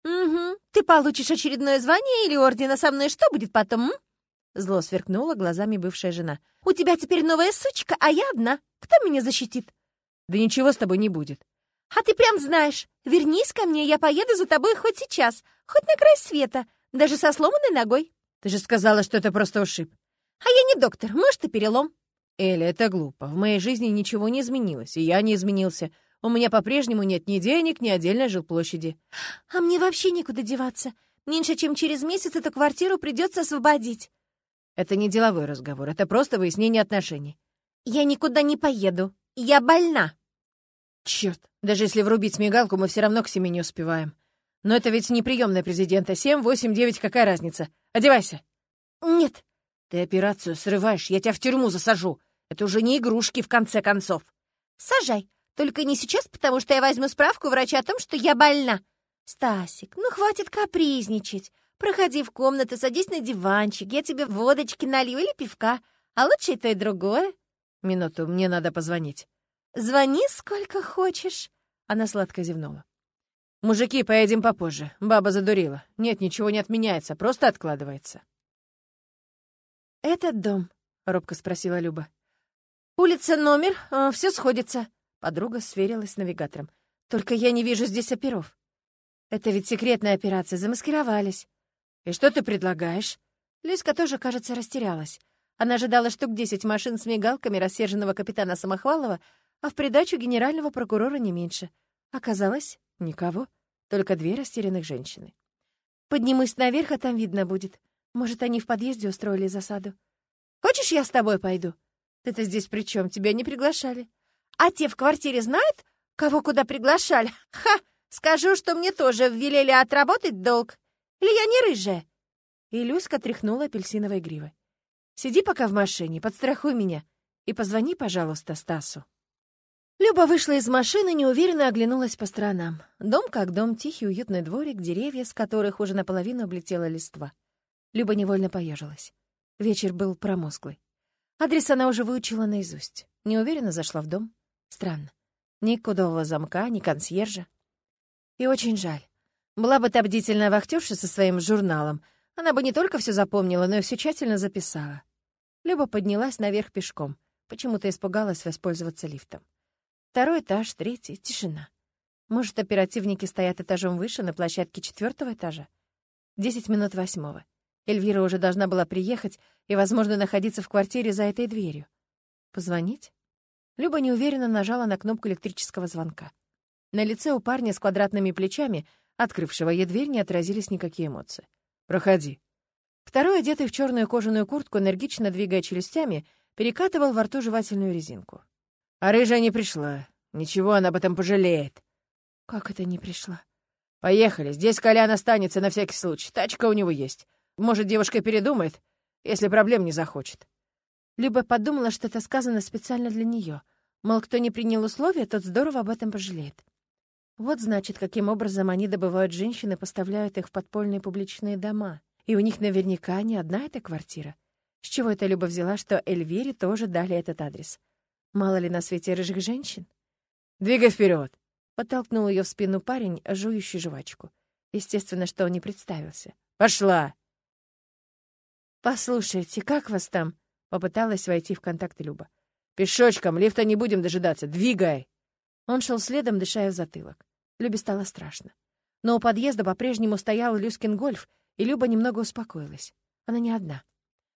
«Угу. Ты получишь очередное звание или ордена со мной, что будет потом, м?» Зло сверкнула глазами бывшая жена. «У тебя теперь новая сучка, а я одна. Кто меня защитит?» «Да ничего с тобой не будет». «А ты прям знаешь. Вернись ко мне, я поеду за тобой хоть сейчас, хоть на край света, даже со сломанной ногой». «Ты же сказала, что это просто ушиб». «А я не доктор, может, и перелом». «Эля, это глупо. В моей жизни ничего не изменилось, и я не изменился. У меня по-прежнему нет ни денег, ни отдельной жилплощади». «А мне вообще некуда деваться. Меньше чем через месяц эту квартиру придется освободить». «Это не деловой разговор, это просто выяснение отношений». «Я никуда не поеду. Я больна». Черт, даже если врубить мигалку, мы все равно к семье не успеваем. Но это ведь не приемная президента. Семь, восемь, девять, какая разница? Одевайся. Нет. Ты операцию срываешь, я тебя в тюрьму засажу. Это уже не игрушки, в конце концов. Сажай. Только не сейчас, потому что я возьму справку врача о том, что я больна. Стасик, ну хватит капризничать. Проходи в комнату, садись на диванчик, я тебе водочки налью или пивка, а лучше и то, и другое. Минуту, мне надо позвонить. Звони сколько хочешь. Она сладко зевнула. «Мужики, поедем попозже. Баба задурила. Нет, ничего не отменяется, просто откладывается». «Этот дом?» — робко спросила Люба. «Улица, номер, э, все сходится». Подруга сверилась с навигатором. «Только я не вижу здесь оперов». «Это ведь секретная операция, замаскировались». «И что ты предлагаешь?» Люська тоже, кажется, растерялась. Она ожидала штук десять машин с мигалками рассерженного капитана Самохвалова, а в придачу генерального прокурора не меньше. Оказалось, никого, только две растерянных женщины. «Поднимусь наверх, а там видно будет. Может, они в подъезде устроили засаду. Хочешь, я с тобой пойду? Ты-то здесь при чем? Тебя не приглашали. А те в квартире знают, кого куда приглашали? Ха! Скажу, что мне тоже велели отработать долг. Или я не рыжая?» И тряхнула апельсиновой гривой. «Сиди пока в машине, подстрахуй меня и позвони, пожалуйста, Стасу». Люба вышла из машины, неуверенно оглянулась по сторонам. Дом как дом, тихий уютный дворик, деревья, с которых уже наполовину облетела листва. Люба невольно поежилась. Вечер был промозглый. Адрес она уже выучила наизусть. Неуверенно зашла в дом. Странно. Ни кодового замка, ни консьержа. И очень жаль. Была бы та бдительная вахтерша со своим журналом, она бы не только все запомнила, но и все тщательно записала. Люба поднялась наверх пешком. Почему-то испугалась воспользоваться лифтом. Второй этаж, третий, тишина. Может, оперативники стоят этажом выше, на площадке четвертого этажа? Десять минут восьмого. Эльвира уже должна была приехать и, возможно, находиться в квартире за этой дверью. Позвонить? Люба неуверенно нажала на кнопку электрического звонка. На лице у парня с квадратными плечами, открывшего ей дверь, не отразились никакие эмоции. «Проходи». Второй, одетый в черную кожаную куртку, энергично двигая челюстями, перекатывал во рту жевательную резинку. А рыжая не пришла. Ничего, она об этом пожалеет. Как это не пришла? Поехали. Здесь Колян останется на всякий случай. Тачка у него есть. Может, девушка передумает, если проблем не захочет. Люба подумала, что это сказано специально для нее. Мол, кто не принял условия, тот здорово об этом пожалеет. Вот значит, каким образом они добывают женщин и поставляют их в подпольные публичные дома. И у них наверняка не одна эта квартира. С чего это Люба взяла, что Эльвире тоже дали этот адрес? Мало ли на свете рыжих женщин? «Двигай вперед! Подтолкнул ее в спину парень, жующий жвачку. Естественно, что он не представился. «Пошла!» «Послушайте, как вас там?» — попыталась войти в контакт Люба. «Пешочком, лифта не будем дожидаться. Двигай!» Он шел следом, дыша в затылок. Любе стало страшно. Но у подъезда по-прежнему стоял Люскин гольф, и Люба немного успокоилась. Она не одна.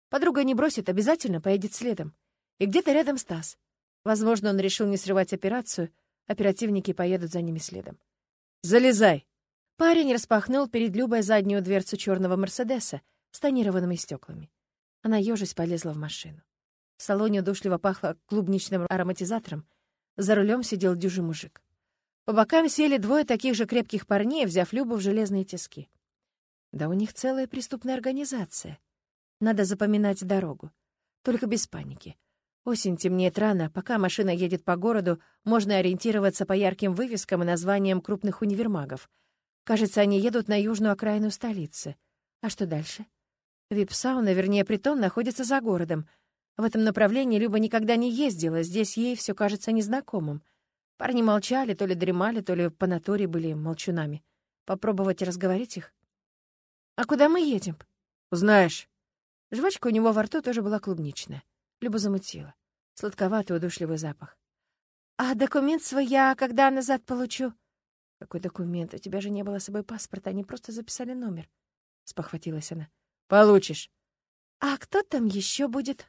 Подруга не бросит, обязательно поедет следом. И где-то рядом Стас. Возможно, он решил не срывать операцию, оперативники поедут за ними следом. «Залезай!» Парень распахнул перед Любой заднюю дверцу черного Мерседеса с тонированными стеклами. Она ежась полезла в машину. В салоне удушливо пахло клубничным ароматизатором. За рулем сидел дюжий мужик. По бокам сели двое таких же крепких парней, взяв Любу в железные тиски. Да у них целая преступная организация. Надо запоминать дорогу. Только без паники. Осень темнеет рано, пока машина едет по городу, можно ориентироваться по ярким вывескам и названиям крупных универмагов. Кажется, они едут на южную окраину столицы. А что дальше? Вип-сауна, вернее, притон, находится за городом. В этом направлении Люба никогда не ездила, здесь ей все кажется незнакомым. Парни молчали, то ли дремали, то ли по натуре были молчунами. Попробовать разговорить их? «А куда мы едем?» «Узнаешь». Жвачка у него во рту тоже была клубничная. Люба замутила. Сладковатый удушливый запах. «А документ свой я когда назад получу?» «Какой документ? У тебя же не было с собой паспорта, они просто записали номер», — спохватилась она. «Получишь». «А кто там еще будет?»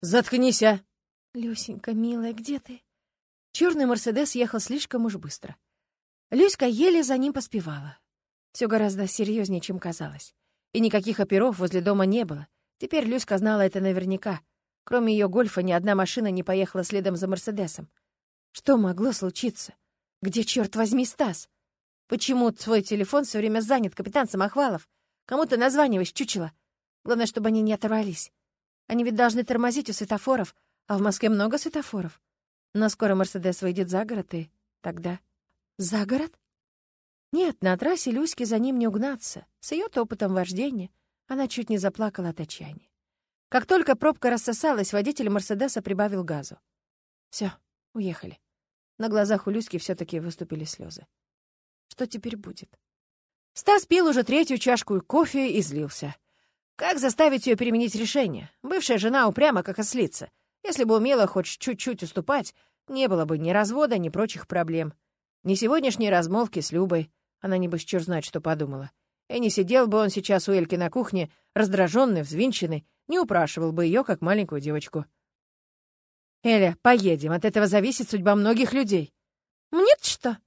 «Заткнись, а!» «Люсенька, милая, где ты?» Черный Мерседес ехал слишком уж быстро. Люська еле за ним поспевала. Все гораздо серьезнее, чем казалось. И никаких оперов возле дома не было. Теперь Люська знала это наверняка. Кроме ее гольфа ни одна машина не поехала следом за Мерседесом. Что могло случиться? Где, черт возьми, Стас? Почему свой телефон все время занят, капитан Самохвалов? Кому ты названиваешь, чучело? Главное, чтобы они не оторвались. Они ведь должны тормозить у светофоров, а в Москве много светофоров. Но скоро Мерседес выйдет за город, и тогда... За город? Нет, на трассе Люське за ним не угнаться. С ее опытом вождения она чуть не заплакала от отчаяния. Как только пробка рассосалась, водитель Мерседеса прибавил газу. Все, уехали. На глазах у Люськи все таки выступили слезы. Что теперь будет? Стас пил уже третью чашку кофе и злился. Как заставить ее переменить решение? Бывшая жена упряма, как ослица. Если бы умела хоть чуть-чуть уступать, не было бы ни развода, ни прочих проблем. Ни сегодняшней размолвки с Любой. Она, небось, черт знает, что подумала. И не сидел бы он сейчас у Эльки на кухне, раздраженный, взвинченный, не упрашивал бы ее, как маленькую девочку. «Эля, поедем, от этого зависит судьба многих людей». «Мне-то что?»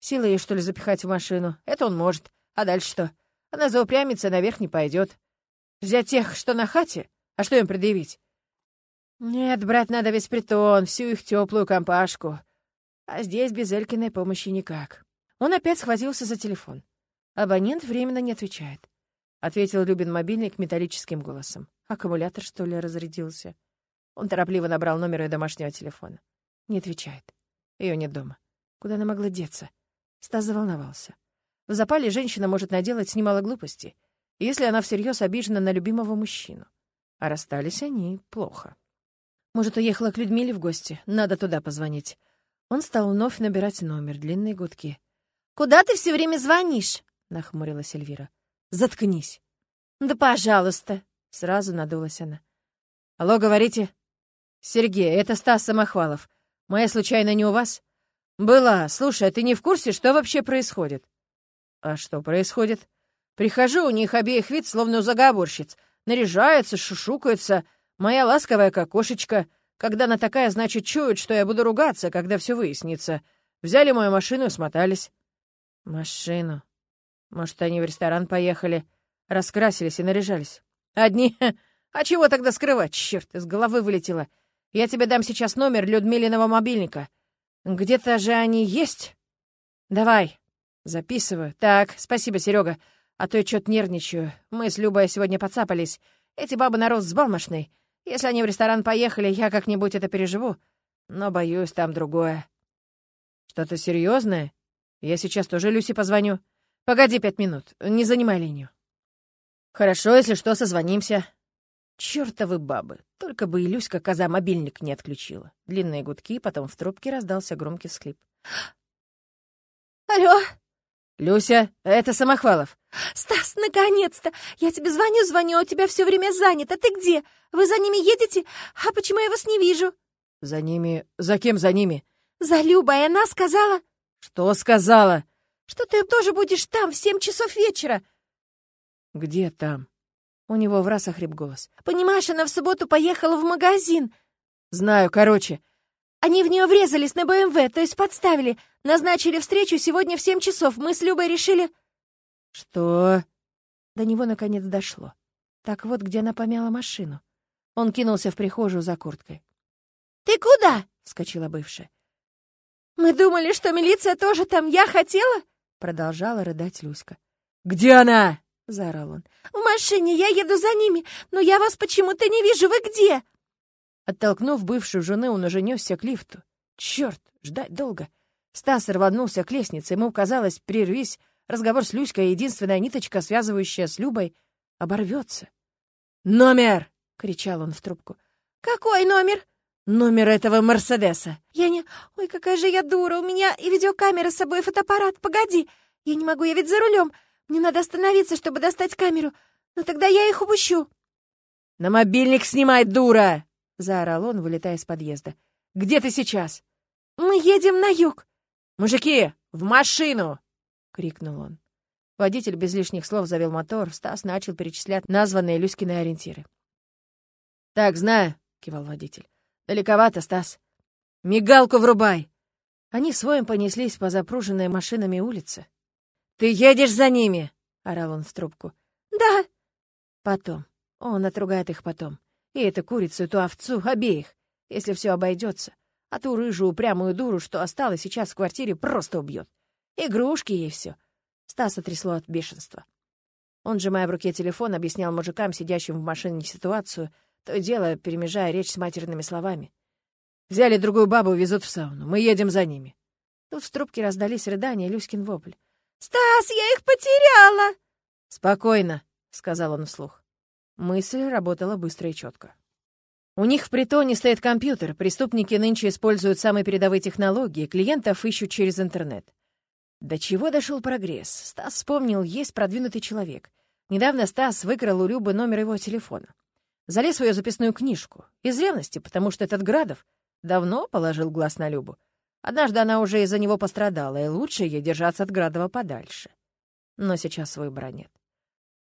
Сила ей, что ли, запихать в машину? Это он может. А дальше что? Она заупрямится, наверх не пойдет. Взять тех, что на хате? А что им предъявить? Нет, брать надо весь притон, всю их теплую компашку. А здесь без Элькиной помощи никак. Он опять схватился за телефон. Абонент временно не отвечает. Ответил Любин мобильник металлическим голосом. Аккумулятор, что ли, разрядился? Он торопливо набрал номер ее домашнего телефона. Не отвечает. Ее нет дома. Куда она могла деться? Стас заволновался. В запале женщина может наделать немало глупостей, если она всерьез обижена на любимого мужчину. А расстались они плохо. Может, уехала к Людмиле в гости? Надо туда позвонить. Он стал вновь набирать номер, длинные гудки. «Куда ты все время звонишь?» — нахмурилась Эльвира. «Заткнись». «Да пожалуйста», — сразу надулась она. «Алло, говорите?» «Сергей, это Стас Самохвалов. Моя случайно не у вас?» «Была. Слушай, а ты не в курсе, что вообще происходит?» «А что происходит?» «Прихожу, у них обеих вид, словно у заговорщиц. Наряжаются, шушукаются, Моя ласковая как кошечка. Когда она такая, значит, чует, что я буду ругаться, когда все выяснится. Взяли мою машину и смотались. Машину. Может, они в ресторан поехали, раскрасились и наряжались. Одни? А чего тогда скрывать? Черт, из головы вылетело. Я тебе дам сейчас номер Людмилиного мобильника. Где-то же они есть? Давай. Записываю. Так, спасибо, Серега. А то я что-то нервничаю. Мы с Любой сегодня подцапались. Эти бабы народ взбалмошный. Если они в ресторан поехали, я как-нибудь это переживу. Но, боюсь, там другое. Что-то серьезное? Я сейчас тоже Люси позвоню. Погоди пять минут, не занимай линию. Хорошо, если что, созвонимся. Чёртовы бабы. Только бы и Люська коза мобильник не отключила. Длинные гудки, потом в трубке раздался громкий всхлип. «Алло!» «Люся, это Самохвалов». «Стас, наконец-то! Я тебе звоню, звоню, а у тебя все время занято. Ты где? Вы за ними едете? А почему я вас не вижу?» «За ними... За кем за ними?» «За Любой. Она сказала...» «Что сказала?» «Что ты тоже будешь там в семь часов вечера». «Где там?» У него в раз охрип голос. «Понимаешь, она в субботу поехала в магазин». «Знаю, короче. Они в нее врезались на БМВ, то есть подставили. Назначили встречу сегодня в семь часов. Мы с Любой решили...» «Что?» До него наконец дошло. Так вот, где она помяла машину. Он кинулся в прихожую за курткой. «Ты куда?» — вскочила бывшая. «Мы думали, что милиция тоже там. Я хотела...» — продолжала рыдать Люська. «Где она?» — заорал он. «В машине. Я еду за ними. Но я вас почему-то не вижу. Вы где?» Оттолкнув бывшую жену, он уже несся к лифту. Черт, ждать долго. Стас рванулся к лестнице. Ему казалось, прервись, разговор с Люськой, единственная ниточка, связывающая с Любой, оборвется. «Номер!» — кричал он в трубку. «Какой номер?» «Номер этого Мерседеса». «Я не... Ой, какая же я дура! У меня и видеокамера с собой, и фотоаппарат. Погоди! Я не могу, я ведь за рулем. Мне надо остановиться, чтобы достать камеру. Но тогда я их упущу». «На мобильник снимай, дура!» — заорал он, вылетая из подъезда. «Где ты сейчас?» «Мы едем на юг». «Мужики, в машину!» — крикнул он. Водитель без лишних слов завел мотор, Стас начал перечислять названные Люськины ориентиры. «Так, знаю», — кивал водитель. «Далековато, Стас. Мигалку врубай!» Они своим понеслись по запруженной машинами улице. «Ты едешь за ними!» — орал он в трубку. «Да!» «Потом. Он отругает их потом. И эту курицу, и ту овцу, обеих, если все обойдется. А ту рыжую упрямую дуру, что осталась сейчас в квартире, просто убьет. Игрушки ей все. Стаса трясло от бешенства. Он, сжимая в руке телефон, объяснял мужикам, сидящим в машине, ситуацию, то и дело перемежая речь с матерными словами. «Взяли другую бабу везут в сауну. Мы едем за ними». Тут в трубке раздались рыдания и Люськин вопль. «Стас, я их потеряла!» «Спокойно», — сказал он вслух. Мысль работала быстро и четко. У них в притоне стоит компьютер, преступники нынче используют самые передовые технологии, клиентов ищут через интернет. До чего дошел прогресс? Стас вспомнил, есть продвинутый человек. Недавно Стас выкрал у Любы номер его телефона. Залез в ее записную книжку. Из ревности, потому что этот Градов давно положил глаз на Любу. Однажды она уже из-за него пострадала, и лучше ей держаться от Градова подальше. Но сейчас выбора нет.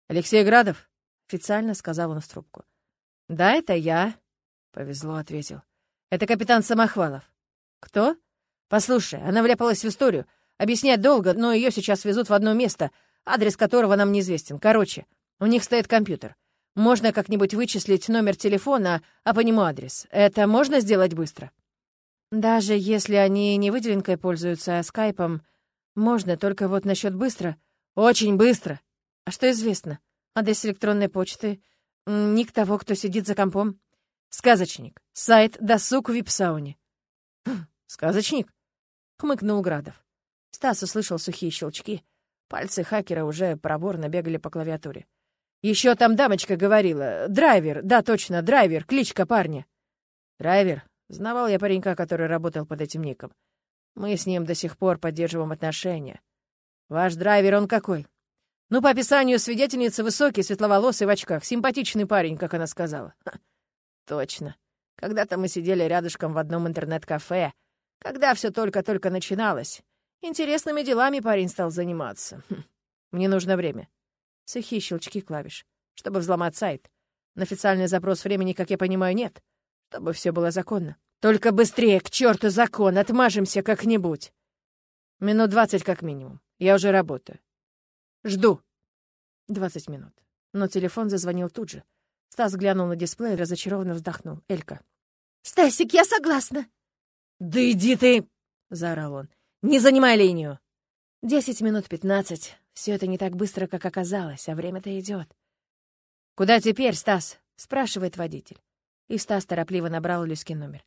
«Алексей Градов?» — официально сказал он в трубку. «Да, это я», — повезло, ответил. «Это капитан Самохвалов». «Кто?» «Послушай, она вляпалась в историю. Объяснять долго, но ее сейчас везут в одно место, адрес которого нам неизвестен. Короче, у них стоит компьютер. Можно как-нибудь вычислить номер телефона, а по нему адрес. Это можно сделать быстро? Даже если они не выделенкой пользуются, а скайпом, можно, только вот насчет быстро. Очень быстро. А что известно? Адрес электронной почты, ник того, кто сидит за компом. Сказочник. Сайт «Досуг в Випсауне». «Хм, «Сказочник?» — хмыкнул Градов. Стас услышал сухие щелчки. Пальцы хакера уже проборно бегали по клавиатуре. Еще там дамочка говорила. Драйвер, да, точно, драйвер, кличка парня. Драйвер? Знавал я паренька, который работал под этим ником. Мы с ним до сих пор поддерживаем отношения. Ваш драйвер, он какой? Ну, по описанию свидетельницы высокий, светловолосый в очках. Симпатичный парень, как она сказала. Ха, точно. Когда-то мы сидели рядышком в одном интернет-кафе, когда все только-только начиналось. Интересными делами парень стал заниматься. Хм. Мне нужно время. Сухие щелчки клавиш. Чтобы взломать сайт. На официальный запрос времени, как я понимаю, нет. Чтобы все было законно. Только быстрее, к черту закон, отмажемся как-нибудь. Минут двадцать как минимум. Я уже работаю. Жду. Двадцать минут. Но телефон зазвонил тут же. Стас глянул на дисплей и разочарованно вздохнул. Элька. «Стасик, я согласна!» «Да иди ты!» — заорал он. «Не занимай линию!» Десять минут пятнадцать. Все это не так быстро, как оказалось, а время-то идет. «Куда теперь, Стас?» — спрашивает водитель. И Стас торопливо набрал Люськин номер.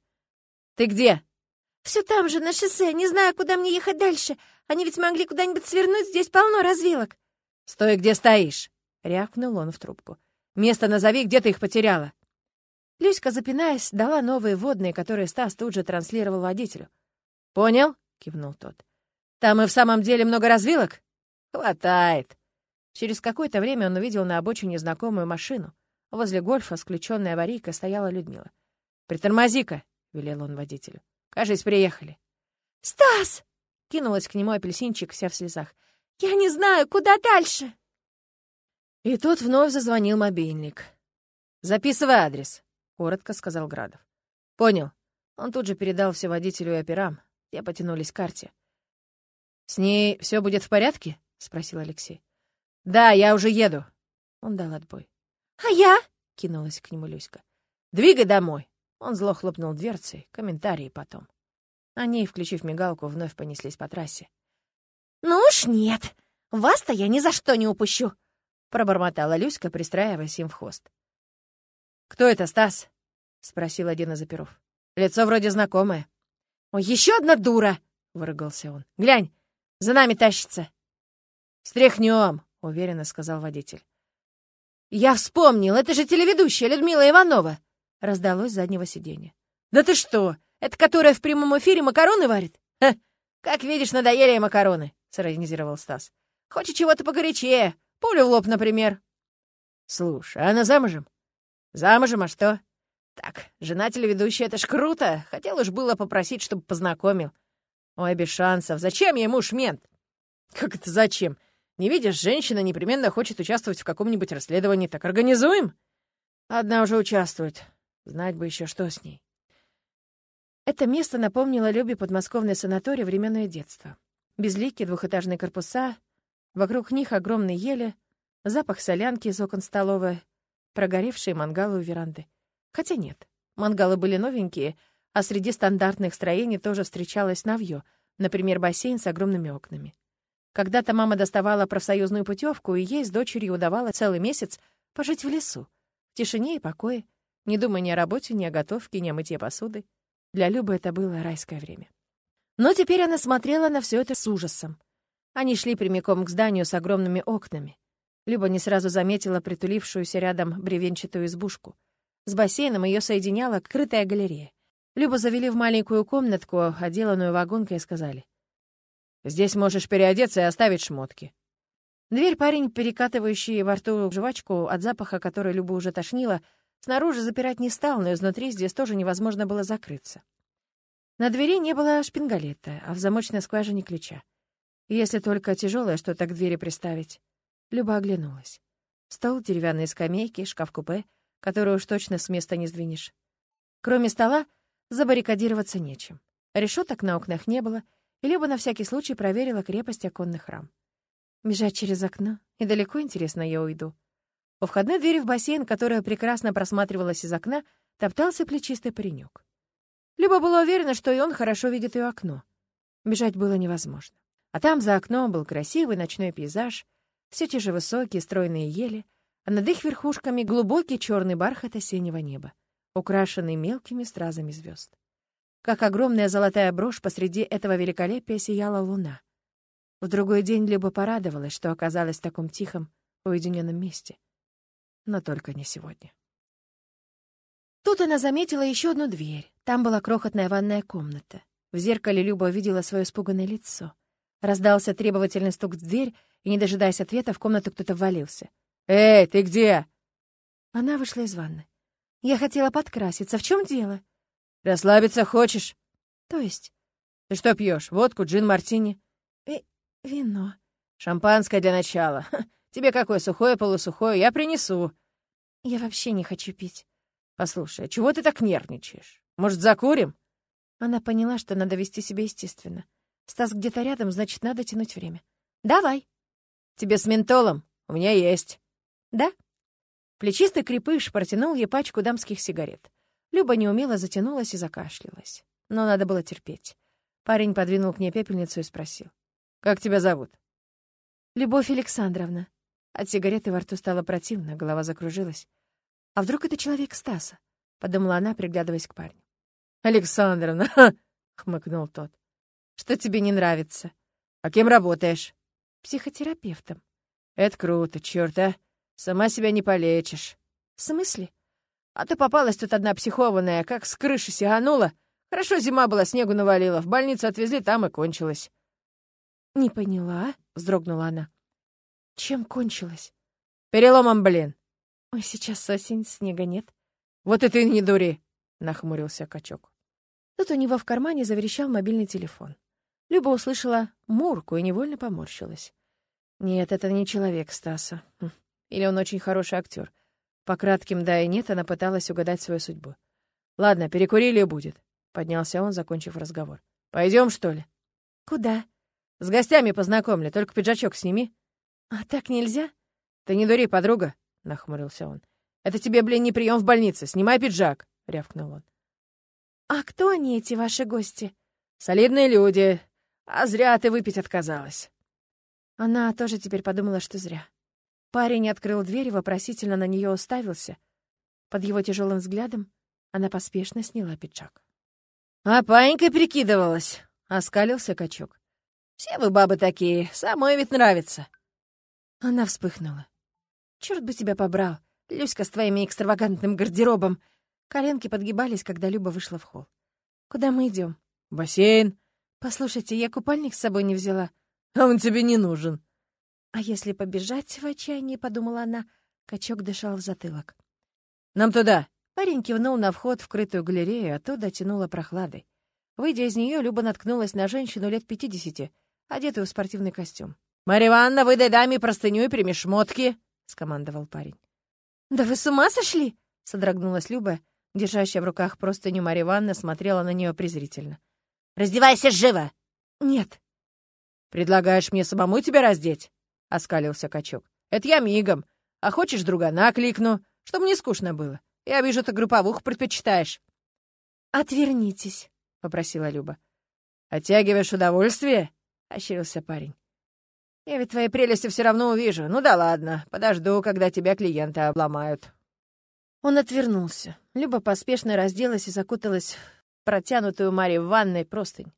«Ты где?» «Все там же, на шоссе. Не знаю, куда мне ехать дальше. Они ведь могли куда-нибудь свернуть, здесь полно развилок». «Стой, где стоишь!» — рявкнул он в трубку. «Место назови, где ты их потеряла». Люська, запинаясь, дала новые водные, которые Стас тут же транслировал водителю. «Понял?» — кивнул тот. «Там и в самом деле много развилок?» «Хватает». Через какое-то время он увидел на обочине знакомую машину. Возле гольфа с включенной стояла Людмила. «Притормози-ка», — велел он водителю. «Кажись, приехали». «Стас!» — кинулась к нему апельсинчик, вся в слезах. «Я не знаю, куда дальше?» И тут вновь зазвонил мобильник. «Записывай адрес», — коротко сказал Градов. «Понял». Он тут же передал все водителю и операм. Те потянулись к карте. «С ней все будет в порядке?» — спросил Алексей. «Да, я уже еду». Он дал отбой. «А я?» — кинулась к нему Люська. «Двигай домой!» Он зло хлопнул дверцей, комментарии потом. Они, включив мигалку, вновь понеслись по трассе. «Ну уж нет! Вас-то я ни за что не упущу!» — пробормотала Люська, пристраиваясь им в хвост. «Кто это, Стас?» — спросил один из оперов. «Лицо вроде знакомое». «Ой, еще одна дура!» — выругался он. «Глянь, за нами тащится!» «Стряхнем!» — уверенно сказал водитель. «Я вспомнил, это же телеведущая Людмила Иванова!» раздалось с заднего сиденья. «Да ты что? Это которая в прямом эфире макароны варит? Ха! Как видишь, надоели макароны», — сиронизировал Стас. «Хочет чего-то погорячее. Пулю в лоб, например». «Слушай, а она замужем?» «Замужем, а что?» «Так, жена телеведущая, это ж круто. Хотел уж было попросить, чтобы познакомил. Ой, без шансов. Зачем ей муж мент?» «Как это зачем? Не видишь, женщина непременно хочет участвовать в каком-нибудь расследовании. Так организуем?» «Одна уже участвует. Знать бы еще, что с ней». Это место напомнило Любе подмосковный санаторий временное детство. Безликие двухэтажные корпуса, вокруг них огромные ели, запах солянки из окон столовой, прогоревшие мангалы у веранды. Хотя нет, мангалы были новенькие, а среди стандартных строений тоже встречалось навье, например, бассейн с огромными окнами. Когда-то мама доставала профсоюзную путевку, и ей с дочерью удавалось целый месяц пожить в лесу, в тишине и покое, не думая ни о работе, ни о готовке, ни о мытье посуды. Для Любы это было райское время. Но теперь она смотрела на все это с ужасом. Они шли прямиком к зданию с огромными окнами. Люба не сразу заметила притулившуюся рядом бревенчатую избушку. С бассейном ее соединяла крытая галерея. Любу завели в маленькую комнатку, отделанную вагонкой, и сказали. «Здесь можешь переодеться и оставить шмотки». Дверь парень, перекатывающий во рту жвачку, от запаха которой Люба уже тошнила, снаружи запирать не стал, но изнутри здесь тоже невозможно было закрыться. На двери не было шпингалета, а в замочной скважине ключа. Если только тяжелое что-то к двери приставить. Люба оглянулась. Стол, деревянные скамейки, шкаф-купе, который уж точно с места не сдвинешь. Кроме стола, забаррикадироваться нечем. Решеток на окнах не было, и Люба на всякий случай проверила крепость оконных рам. Бежать через окно? И далеко, интересно, я уйду. У входной двери в бассейн, которая прекрасно просматривалась из окна, топтался плечистый паренек. Люба была уверена, что и он хорошо видит ее окно. Бежать было невозможно. А там за окном был красивый ночной пейзаж, все те же высокие стройные ели, а над их верхушками глубокий черный бархат осеннего неба, украшенный мелкими стразами звезд. Как огромная золотая брошь посреди этого великолепия сияла луна. В другой день Люба порадовалась, что оказалась в таком тихом, уединенном месте. Но только не сегодня. Тут она заметила еще одну дверь. Там была крохотная ванная комната. В зеркале Люба увидела свое испуганное лицо. Раздался требовательный стук в дверь, и, не дожидаясь ответа, в комнату кто-то ввалился. «Эй, ты где?» Она вышла из ванны. «Я хотела подкраситься. В чем дело?» «Расслабиться хочешь?» «То есть?» «Ты что пьешь? Водку, джин, мартини?» Ви «Вино». «Шампанское для начала. Тебе какое, сухое, полусухое? Я принесу». «Я вообще не хочу пить». «Послушай, чего ты так нервничаешь? Может, закурим?» Она поняла, что надо вести себя естественно. Стас где-то рядом, значит, надо тянуть время. «Давай». «Тебе с ментолом? У меня есть». «Да?» Плечистый крепыш протянул ей пачку дамских сигарет. Люба неумело затянулась и закашлялась. Но надо было терпеть. Парень подвинул к ней пепельницу и спросил. «Как тебя зовут?» «Любовь Александровна». От сигареты во рту стало противно, голова закружилась. «А вдруг это человек Стаса?» — подумала она, приглядываясь к парню. «Александровна!» — хмыкнул тот. «Что тебе не нравится?» «А кем работаешь?» «Психотерапевтом». «Это круто, чёрт, а! Сама себя не полечишь». «В смысле?» «А то попалась тут одна психованная, как с крыши сиганула. Хорошо зима была, снегу навалила. В больницу отвезли, там и кончилось». «Не поняла», — вздрогнула она. «Чем кончилось?» «Переломом, блин». «Ой, сейчас осень, снега нет». «Вот и ты не дури», — нахмурился качок. Тут у него в кармане заверещал мобильный телефон. Люба услышала мурку и невольно поморщилась. Нет, это не человек Стаса. Хм. Или он очень хороший актер. По кратким «да» и «нет» она пыталась угадать свою судьбу. «Ладно, перекурили и будет», — поднялся он, закончив разговор. Пойдем, что ли?» «Куда?» «С гостями познакомлю, только пиджачок сними». «А так нельзя?» «Ты не дури, подруга», — нахмурился он. «Это тебе, блин, не прием в больнице. Снимай пиджак», — рявкнул он. «А кто они, эти ваши гости?» «Солидные люди. А зря ты выпить отказалась». Она тоже теперь подумала, что зря. Парень открыл дверь и вопросительно на нее уставился. Под его тяжелым взглядом она поспешно сняла пиджак. «А панькой прикидывалась», — оскалился качок. «Все вы бабы такие, самой ведь нравится». Она вспыхнула. «Черт бы тебя побрал, Люська с твоим экстравагантным гардеробом. Коленки подгибались, когда Люба вышла в холл. «Куда мы идем? «Бассейн». «Послушайте, я купальник с собой не взяла». «А он тебе не нужен». «А если побежать в отчаянии?» — подумала она. Качок дышал в затылок. «Нам туда». Парень кивнул на вход в крытую галерею, оттуда тянуло прохладой. Выйдя из нее, Люба наткнулась на женщину лет пятидесяти, одетую в спортивный костюм. «Марья Ивановна, выдай даме простыню и прими шмотки», — скомандовал парень. «Да вы с ума сошли?» — содрогнулась Люба, держащая в руках простыню Марья Ивановна, смотрела на нее презрительно. «Раздевайся живо!» «Нет». «Предлагаешь мне самому тебя раздеть?» — оскалился качок. «Это я мигом. А хочешь, друга, накликну, чтобы не скучно было. Я вижу, ты групповуху предпочитаешь». «Отвернитесь», — попросила Люба. «Оттягиваешь удовольствие?» — ощерился парень. «Я ведь твои прелести все равно увижу. Ну да ладно, подожду, когда тебя клиенты обломают». Он отвернулся. Люба поспешно разделась и закуталась в протянутую Марье в ванной простынь.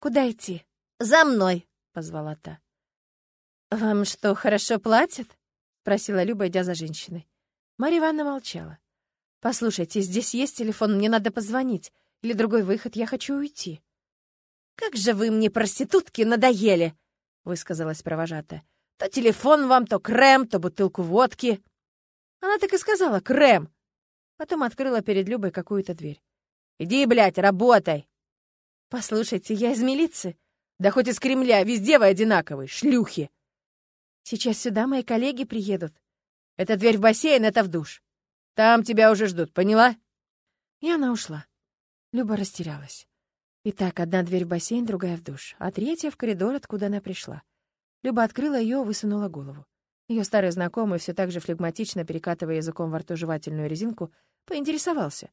«Куда идти?» «За мной!» — позвала та. «Вам что, хорошо платят?» — спросила Люба, идя за женщиной. Марья Ивановна молчала. «Послушайте, здесь есть телефон, мне надо позвонить. Или другой выход, я хочу уйти». «Как же вы мне, проститутки, надоели!» — высказалась провожатая. «То телефон вам, то крем, то бутылку водки». Она так и сказала «крем». Потом открыла перед Любой какую-то дверь. «Иди, блядь, работай!» «Послушайте, я из милиции». «Да хоть из Кремля, везде вы одинаковые, шлюхи!» «Сейчас сюда мои коллеги приедут». «Это дверь в бассейн, это в душ. Там тебя уже ждут, поняла?» И она ушла. Люба растерялась. Итак, одна дверь в бассейн, другая в душ, а третья — в коридор, откуда она пришла. Люба открыла ее, высунула голову. Ее старый знакомый, все так же флегматично перекатывая языком во рту жевательную резинку, поинтересовался.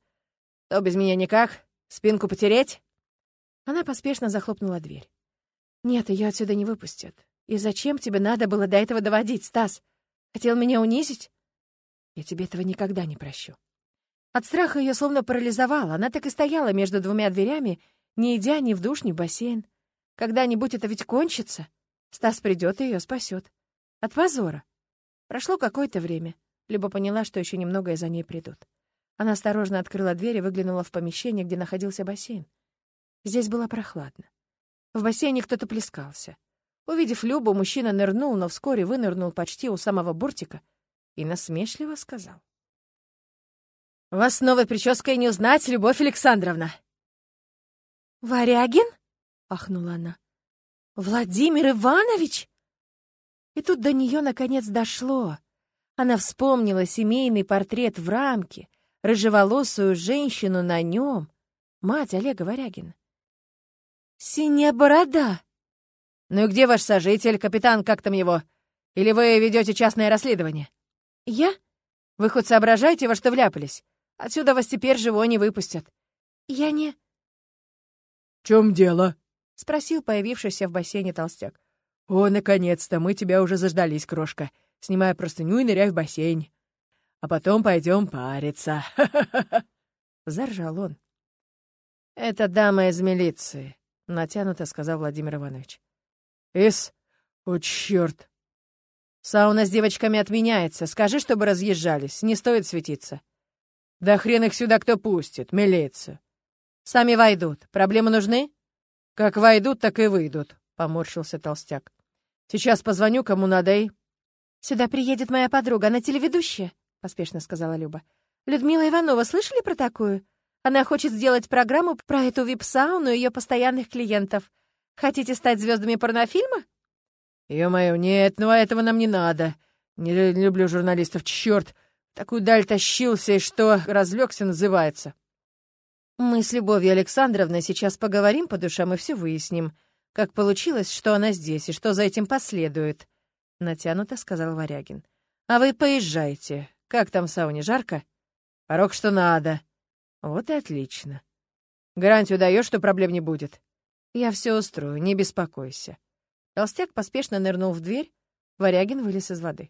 «То без меня никак? Спинку потереть?» Она поспешно захлопнула дверь. «Нет, ее отсюда не выпустят. И зачем тебе надо было до этого доводить, Стас? Хотел меня унизить? Я тебе этого никогда не прощу. От страха ее словно парализовало. Она так и стояла между двумя дверями, не идя ни в душ, ни в бассейн. Когда-нибудь это ведь кончится. Стас придет и ее спасет. От позора. Прошло какое-то время. Люба поняла, что еще немного и за ней придут. Она осторожно открыла дверь и выглянула в помещение, где находился бассейн. Здесь было прохладно. В бассейне кто-то плескался. Увидев Любу, мужчина нырнул, но вскоре вынырнул почти у самого бортика и насмешливо сказал. «Вас новой прической не узнать, Любовь Александровна!» «Варягин?» — ахнула она. «Владимир Иванович?» И тут до нее наконец дошло. Она вспомнила семейный портрет в рамке, рыжеволосую женщину на нем, мать Олега Варягина. «Синяя борода!» «Ну и где ваш сожитель, капитан, как там его? Или вы ведете частное расследование?» «Я?» «Вы хоть соображаете, во что вляпались? Отсюда вас теперь живой не выпустят». «Я не...» «В чем дело?» — спросил появившийся в бассейне толстяк. «О, наконец-то, мы тебя уже заждались, крошка. Снимай простыню и ныряй в бассейн. А потом пойдем париться». Заржал он. «Это дама из милиции», — натянуто сказал Владимир Иванович. «Из? О, черт!» «Сауна с девочками отменяется. Скажи, чтобы разъезжались. Не стоит светиться». «Да хрен их сюда кто пустит, милицию». «Сами войдут. Проблемы нужны?» «Как войдут, так и выйдут», — поморщился толстяк. «Сейчас позвоню, кому надо и...» «Сюда приедет моя подруга, она телеведущая», — поспешно сказала Люба. «Людмила Иванова, слышали про такую? Она хочет сделать программу про эту вип-сауну и ее постоянных клиентов. Хотите стать звездами порнофильма?» «Ё-моё, нет, ну а этого нам не надо. Не люблю журналистов, черт. Такую даль тащился, и что разлегся, называется». «Мы с Любовью Александровной сейчас поговорим по душам и все выясним. Как получилось, что она здесь и что за этим последует?» — натянуто сказал Варягин. «А вы поезжайте. Как там в сауне, жарко?» «Порог что надо». «Вот и отлично». «Гарантию даешь, что проблем не будет?» «Я все устрою, не беспокойся». Толстяк поспешно нырнул в дверь. Варягин вылез из воды.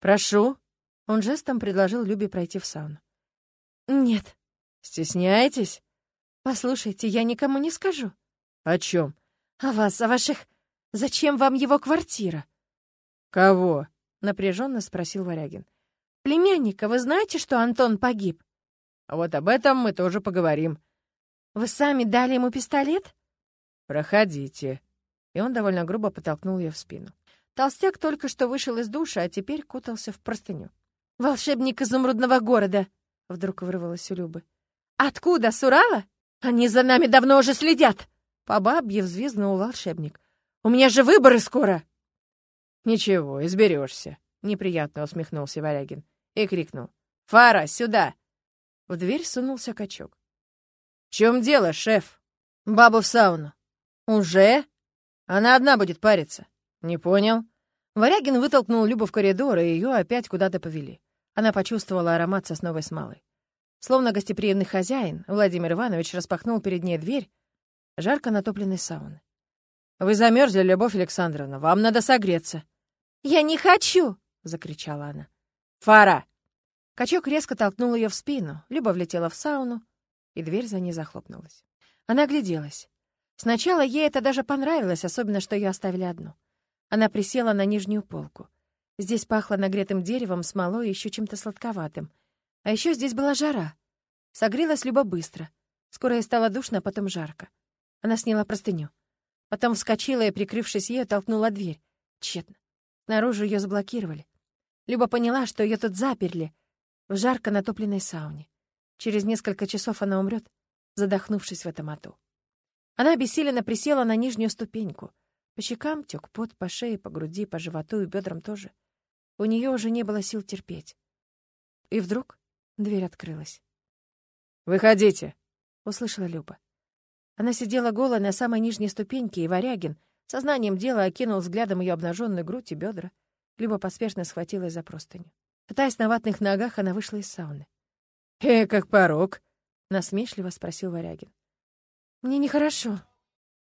«Прошу». Он жестом предложил Любе пройти в сауну. «Нет». «Стесняетесь?» «Послушайте, я никому не скажу». «О чем?» «О вас, о ваших... Зачем вам его квартира?» «Кого?» — напряженно спросил Варягин. «Племянника, вы знаете, что Антон погиб?» «Вот об этом мы тоже поговорим». «Вы сами дали ему пистолет?» «Проходите». И он довольно грубо подтолкнул ее в спину. Толстяк только что вышел из душа, а теперь кутался в простыню. «Волшебник изумрудного города!» — вдруг вырвалось у Любы. «Откуда, с Урала? Они за нами давно уже следят!» По бабье взвизгнул волшебник. «У меня же выборы скоро!» «Ничего, изберешься!» — неприятно усмехнулся Варягин и крикнул. «Фара, сюда!» В дверь сунулся качок. «В чем дело, шеф?» «Бабу в сауну». «Уже?» «Она одна будет париться». «Не понял». Варягин вытолкнул Любу в коридор, и ее опять куда-то повели. Она почувствовала аромат сосновой смолы. Словно гостеприимный хозяин, Владимир Иванович распахнул перед ней дверь жарко натопленной сауны. «Вы замерзли, Любовь Александровна, вам надо согреться». «Я не хочу!» — закричала она. «Фара!» Качок резко толкнул ее в спину, Люба влетела в сауну, и дверь за ней захлопнулась. Она огляделась. Сначала ей это даже понравилось, особенно, что ее оставили одну. Она присела на нижнюю полку. Здесь пахло нагретым деревом, смолой и еще чем-то сладковатым. А еще здесь была жара. Согрелась Люба быстро. Скоро ей стало душно, а потом жарко. Она сняла простыню. Потом вскочила и, прикрывшись ею, толкнула дверь. Тщетно. Снаружи ее заблокировали. Люба поняла, что ее тут заперли в жарко натопленной сауне. Через несколько часов она умрет, задохнувшись в этом аду. Она обессиленно присела на нижнюю ступеньку. По щекам тек пот, по шее, по груди, по животу и бедрам тоже. У нее уже не было сил терпеть. И вдруг дверь открылась. «Выходите!» — услышала Люба. Она сидела голая на самой нижней ступеньке, и Варягин сознанием дела окинул взглядом ее обнаженную грудь и бедра. Люба поспешно схватилась за простыню. Пытаясь на ватных ногах, она вышла из сауны. «Э, как порог!» — насмешливо спросил Варягин. «Мне нехорошо».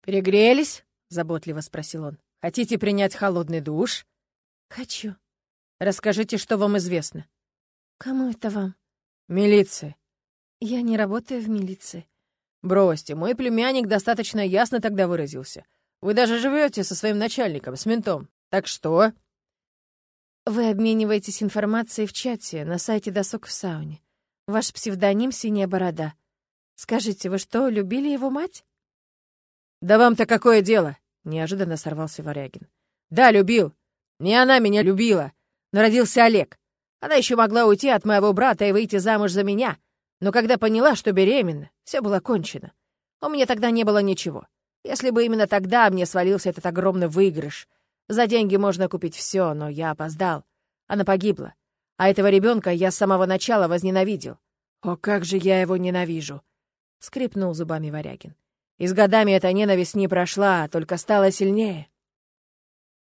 «Перегрелись?» — заботливо спросил он. «Хотите принять холодный душ?» «Хочу». «Расскажите, что вам известно». «Кому это вам?» «Милиция». «Я не работаю в милиции». «Бросьте, мой племянник достаточно ясно тогда выразился. Вы даже живете со своим начальником, с ментом. Так что?» «Вы обмениваетесь информацией в чате на сайте досок в сауне. Ваш псевдоним — Синяя Борода. Скажите, вы что, любили его мать?» «Да вам-то какое дело?» — неожиданно сорвался Варягин. «Да, любил. Не она меня любила, но родился Олег. Она еще могла уйти от моего брата и выйти замуж за меня. Но когда поняла, что беременна, все было кончено. У меня тогда не было ничего. Если бы именно тогда мне свалился этот огромный выигрыш. За деньги можно купить все, но я опоздал. Она погибла. А этого ребенка я с самого начала возненавидел. О, как же я его ненавижу! — скрипнул зубами Варягин. И с годами эта ненависть не прошла, а только стала сильнее.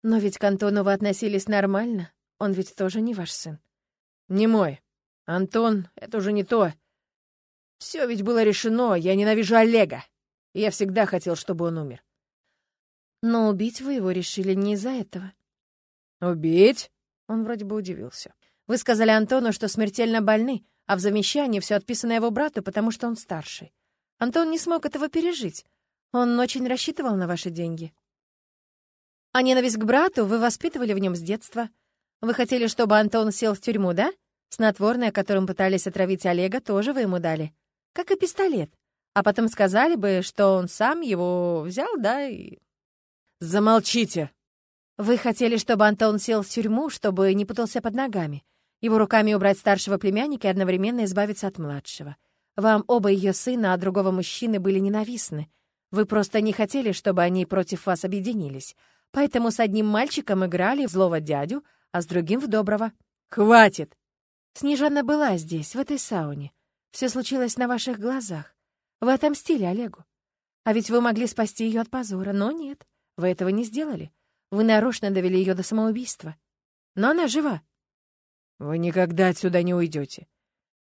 Но ведь к Антону вы относились нормально. Он ведь тоже не ваш сын. Не мой. Антон — это уже не то. Все ведь было решено, я ненавижу Олега. И я всегда хотел, чтобы он умер. Но убить вы его решили не из-за этого. Убить? Он вроде бы удивился. Вы сказали Антону, что смертельно больны, а в замещании все отписано его брату, потому что он старший. Антон не смог этого пережить. Он очень рассчитывал на ваши деньги. А ненависть к брату вы воспитывали в нем с детства. Вы хотели, чтобы Антон сел в тюрьму, да? Снотворное, которым пытались отравить Олега, тоже вы ему дали. Как и пистолет. А потом сказали бы, что он сам его взял, да, и... Замолчите! Вы хотели, чтобы Антон сел в тюрьму, чтобы не путался под ногами. Его руками убрать старшего племянника и одновременно избавиться от младшего. Вам оба ее сына, а другого мужчины были ненавистны. Вы просто не хотели, чтобы они против вас объединились. Поэтому с одним мальчиком играли в злого дядю, а с другим в доброго. Хватит! Снежана была здесь, в этой сауне. Все случилось на ваших глазах. Вы отомстили Олегу. А ведь вы могли спасти ее от позора, но нет, вы этого не сделали. Вы нарочно довели ее до самоубийства. Но она жива. Вы никогда отсюда не уйдете.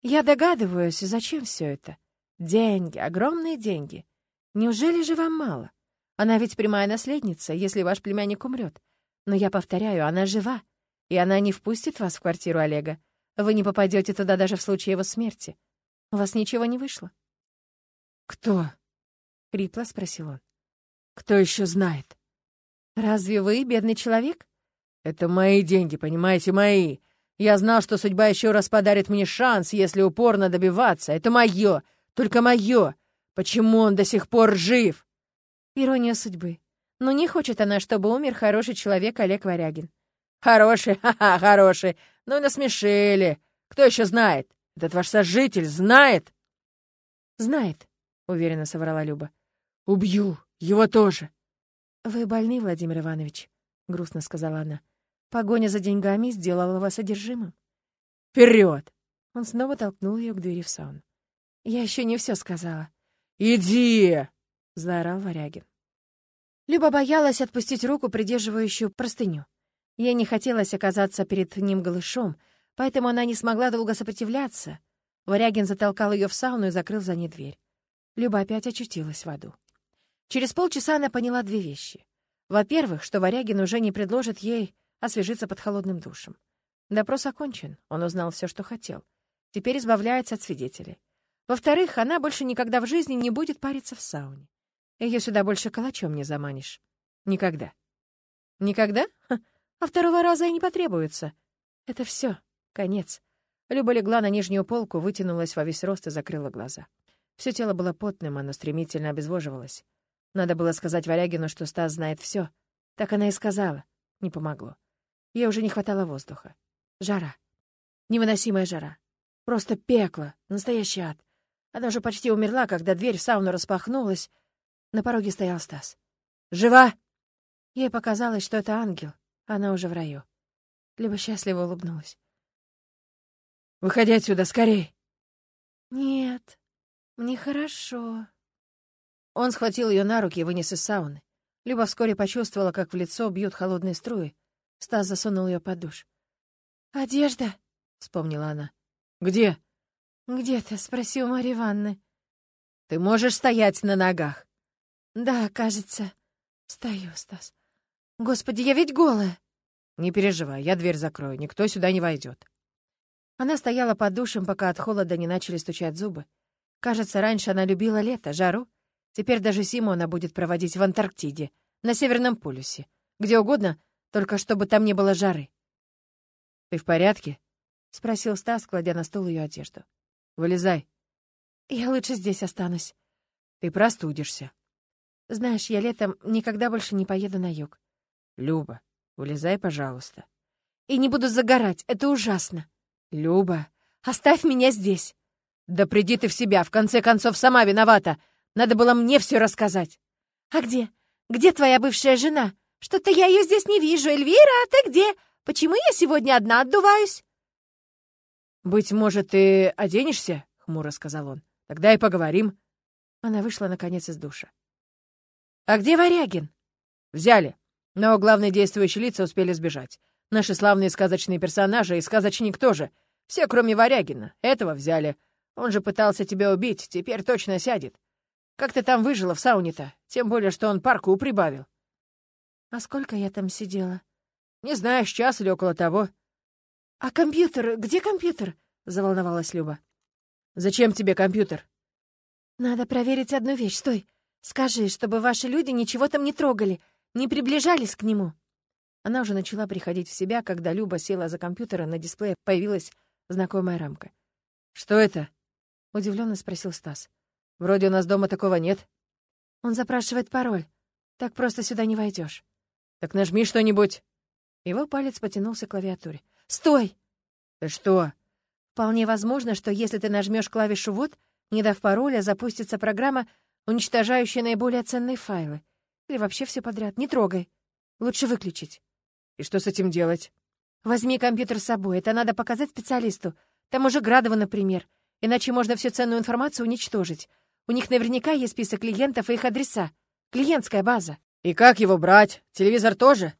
Я догадываюсь, зачем все это. Деньги, огромные деньги. Неужели же вам мало? Она ведь прямая наследница, если ваш племянник умрет. Но я повторяю, она жива, и она не впустит вас в квартиру Олега. Вы не попадете туда даже в случае его смерти. У вас ничего не вышло. «Кто?» — хрипло спросил он. «Кто еще знает?» «Разве вы бедный человек?» «Это мои деньги, понимаете, мои. Я знал, что судьба еще раз подарит мне шанс, если упорно добиваться. Это мое, только мое. Почему он до сих пор жив? Ирония судьбы. Но не хочет она, чтобы умер хороший человек Олег Варягин. Хороший, ха-ха, хороший. Ну и насмешили. Кто еще знает? Этот ваш сожитель знает? Знает, уверенно соврала Люба. Убью. Его тоже. Вы больны, Владимир Иванович, грустно сказала она. Погоня за деньгами сделала вас одержимым. Вперед! Он снова толкнул ее к двери в сауну. Я еще не все сказала. Иди! заорал Варягин. Люба боялась отпустить руку, придерживающую простыню. Ей не хотелось оказаться перед ним голышом, поэтому она не смогла долго сопротивляться. Варягин затолкал ее в сауну и закрыл за ней дверь. Люба опять очутилась в аду. Через полчаса она поняла две вещи. Во-первых, что Варягин уже не предложит ей освежиться под холодным душем. Допрос окончен, он узнал все, что хотел. Теперь избавляется от свидетелей. Во-вторых, она больше никогда в жизни не будет париться в сауне. Ее сюда больше калачом не заманишь. Никогда. Никогда? Ха. А второго раза и не потребуется. Это все. Конец. Люба легла на нижнюю полку, вытянулась во весь рост и закрыла глаза. Все тело было потным, оно стремительно обезвоживалось. Надо было сказать Варягину, что Стас знает все. Так она и сказала. Не помогло. Ей уже не хватало воздуха. Жара. Невыносимая жара. Просто пекло. Настоящий ад. Она уже почти умерла, когда дверь в сауну распахнулась, на пороге стоял Стас. «Жива!» Ей показалось, что это ангел. Она уже в раю. Либо счастливо улыбнулась. «Выходи отсюда, скорей!» «Нет, мне хорошо». Он схватил ее на руки и вынес из сауны. Люба вскоре почувствовала, как в лицо бьют холодные струи. Стас засунул ее под душ. «Одежда?» — вспомнила она. «Где?» «Где-то?» — спросил Марья Ивановна. «Ты можешь стоять на ногах?» Да, кажется. Стою, Стас. Господи, я ведь голая. Не переживай, я дверь закрою, никто сюда не войдет. Она стояла под душем, пока от холода не начали стучать зубы. Кажется, раньше она любила лето, жару. Теперь даже зиму она будет проводить в Антарктиде, на Северном полюсе, где угодно, только чтобы там не было жары. «Ты в порядке?» — спросил Стас, кладя на стол ее одежду. «Вылезай». «Я лучше здесь останусь». «Ты простудишься». Знаешь, я летом никогда больше не поеду на юг. Люба, вылезай, пожалуйста. И не буду загорать, это ужасно. Люба, оставь меня здесь. Да приди ты в себя, в конце концов, сама виновата. Надо было мне все рассказать. А где? Где твоя бывшая жена? Что-то я ее здесь не вижу. Эльвира, а ты где? Почему я сегодня одна отдуваюсь? Быть может, ты оденешься? Хмуро сказал он. Тогда и поговорим. Она вышла, наконец, из душа. «А где Варягин?» «Взяли. Но главные действующие лица успели сбежать. Наши славные сказочные персонажи и сказочник тоже. Все, кроме Варягина. Этого взяли. Он же пытался тебя убить, теперь точно сядет. Как ты там выжила в сауне-то? Тем более, что он парку прибавил». «А сколько я там сидела?» «Не знаю, час или около того». «А компьютер? Где компьютер?» — заволновалась Люба. «Зачем тебе компьютер?» «Надо проверить одну вещь. Стой. Скажи, чтобы ваши люди ничего там не трогали, не приближались к нему». Она уже начала приходить в себя, когда Люба села за компьютер, и на дисплее появилась знакомая рамка. «Что это?» — удивленно спросил Стас. «Вроде у нас дома такого нет». «Он запрашивает пароль. Так просто сюда не войдешь. «Так нажми что-нибудь». Его палец потянулся к клавиатуре. «Стой!» «Ты что?» «Вполне возможно, что если ты нажмешь клавишу «Вот», не дав пароля, запустится программа, уничтожающие наиболее ценные файлы. Или вообще все подряд. Не трогай. Лучше выключить. И что с этим делать? Возьми компьютер с собой. Это надо показать специалисту. Там уже Градова, например. Иначе можно всю ценную информацию уничтожить. У них наверняка есть список клиентов и их адреса. Клиентская база. И как его брать? Телевизор тоже?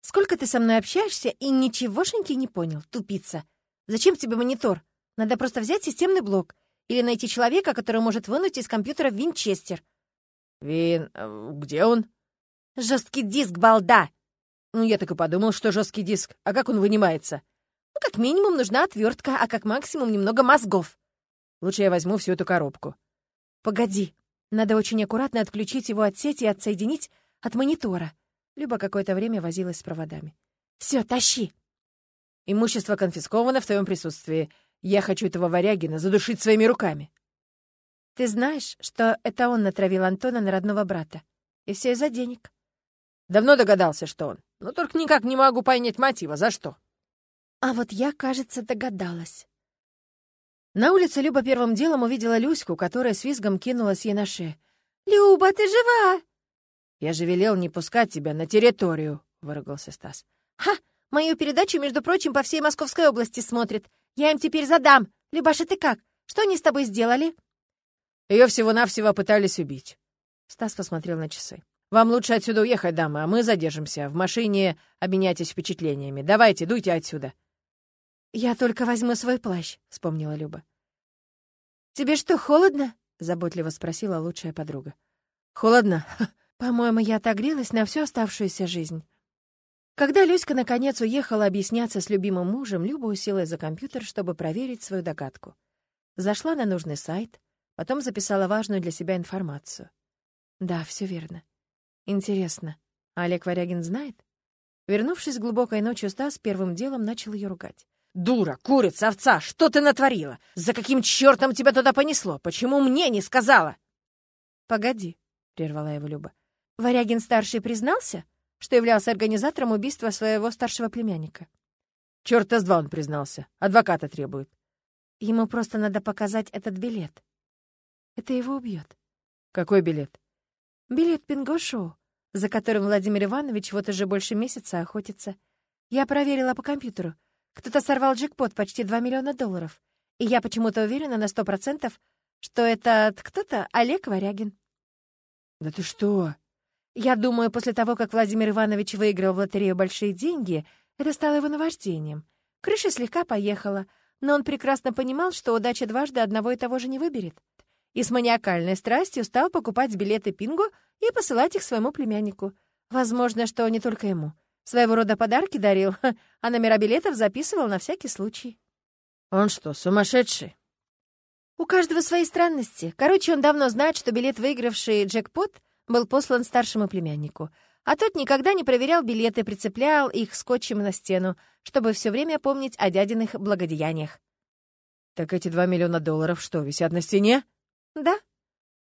Сколько ты со мной общаешься и ничегошеньки не понял, тупица. Зачем тебе монитор? Надо просто взять системный блок. Или найти человека, который может вынуть из компьютера Винчестер. Вин... Э, где он? Жесткий диск, балда! Ну, я так и подумал, что жесткий диск. А как он вынимается? Ну, как минимум нужна отвертка, а как максимум немного мозгов. Лучше я возьму всю эту коробку. Погоди. Надо очень аккуратно отключить его от сети и отсоединить от монитора. Люба какое-то время возилась с проводами. Все, тащи. Имущество конфисковано в твоем присутствии. Я хочу этого Варягина задушить своими руками». «Ты знаешь, что это он натравил Антона на родного брата? И все из-за денег». «Давно догадался, что он. Но только никак не могу понять мотива. За что?» «А вот я, кажется, догадалась». На улице Люба первым делом увидела Люську, которая с визгом кинулась ей на шею. «Люба, ты жива?» «Я же велел не пускать тебя на территорию», — выругался Стас. «Ха! Мою передачу, между прочим, по всей Московской области смотрит. Я им теперь задам. Любаша, ты как? Что они с тобой сделали?» Ее всего-навсего пытались убить. Стас посмотрел на часы. «Вам лучше отсюда уехать, дамы, а мы задержимся. В машине обменяйтесь впечатлениями. Давайте, дуйте отсюда». «Я только возьму свой плащ», — вспомнила Люба. «Тебе что, холодно?» — заботливо спросила лучшая подруга. «Холодно? По-моему, я отогрелась на всю оставшуюся жизнь». Когда Люська наконец уехала объясняться с любимым мужем, Люба уселась за компьютер, чтобы проверить свою догадку. Зашла на нужный сайт, потом записала важную для себя информацию. Да, все верно. Интересно, Олег Варягин знает? Вернувшись глубокой ночью, Стас первым делом начал ее ругать. «Дура, курица, овца, что ты натворила? За каким чертом тебя туда понесло? Почему мне не сказала?» «Погоди», — прервала его Люба. «Варягин-старший признался, что являлся организатором убийства своего старшего племянника?» «Черта с два он признался. Адвоката требует». «Ему просто надо показать этот билет. Это его убьет». «Какой билет?» «Билет Пинго-шоу, за которым Владимир Иванович вот уже больше месяца охотится. Я проверила по компьютеру. Кто-то сорвал джекпот почти 2 миллиона долларов. И я почему-то уверена на сто процентов, что этот кто-то Олег Варягин. «Да ты что?» Я думаю, после того, как Владимир Иванович выиграл в лотерею большие деньги, это стало его наваждением. Крыша слегка поехала, но он прекрасно понимал, что удача дважды одного и того же не выберет. И с маниакальной страстью стал покупать билеты Пингу и посылать их своему племяннику. Возможно, что не только ему. Своего рода подарки дарил, а номера билетов записывал на всякий случай. Он что, сумасшедший? У каждого свои странности. Короче, он давно знает, что билет, выигравший джекпот, был послан старшему племяннику. А тот никогда не проверял билеты, прицеплял их скотчем на стену, чтобы все время помнить о дядиных благодеяниях. «Так эти два миллиона долларов что, висят на стене?» «Да».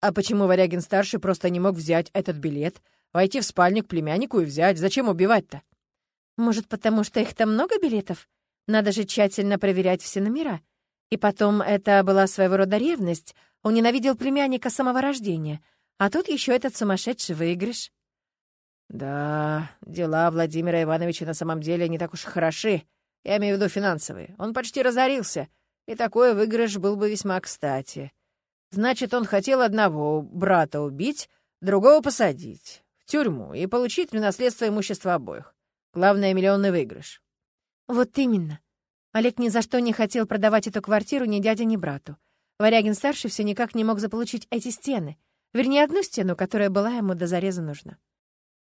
«А почему Варягин-старший просто не мог взять этот билет, Войти в спальник племяннику и взять. Зачем убивать-то? Может, потому что их там много билетов? Надо же тщательно проверять все номера. И потом, это была своего рода ревность. Он ненавидел племянника с самого рождения. А тут еще этот сумасшедший выигрыш. Да, дела Владимира Ивановича на самом деле не так уж хороши. Я имею в виду финансовые. Он почти разорился, и такой выигрыш был бы весьма кстати. Значит, он хотел одного брата убить, другого посадить тюрьму и получить в наследство имущество обоих. Главное — миллионный выигрыш. Вот именно. Олег ни за что не хотел продавать эту квартиру ни дяде, ни брату. Варягин-старший все никак не мог заполучить эти стены. Вернее, одну стену, которая была ему до зареза нужна.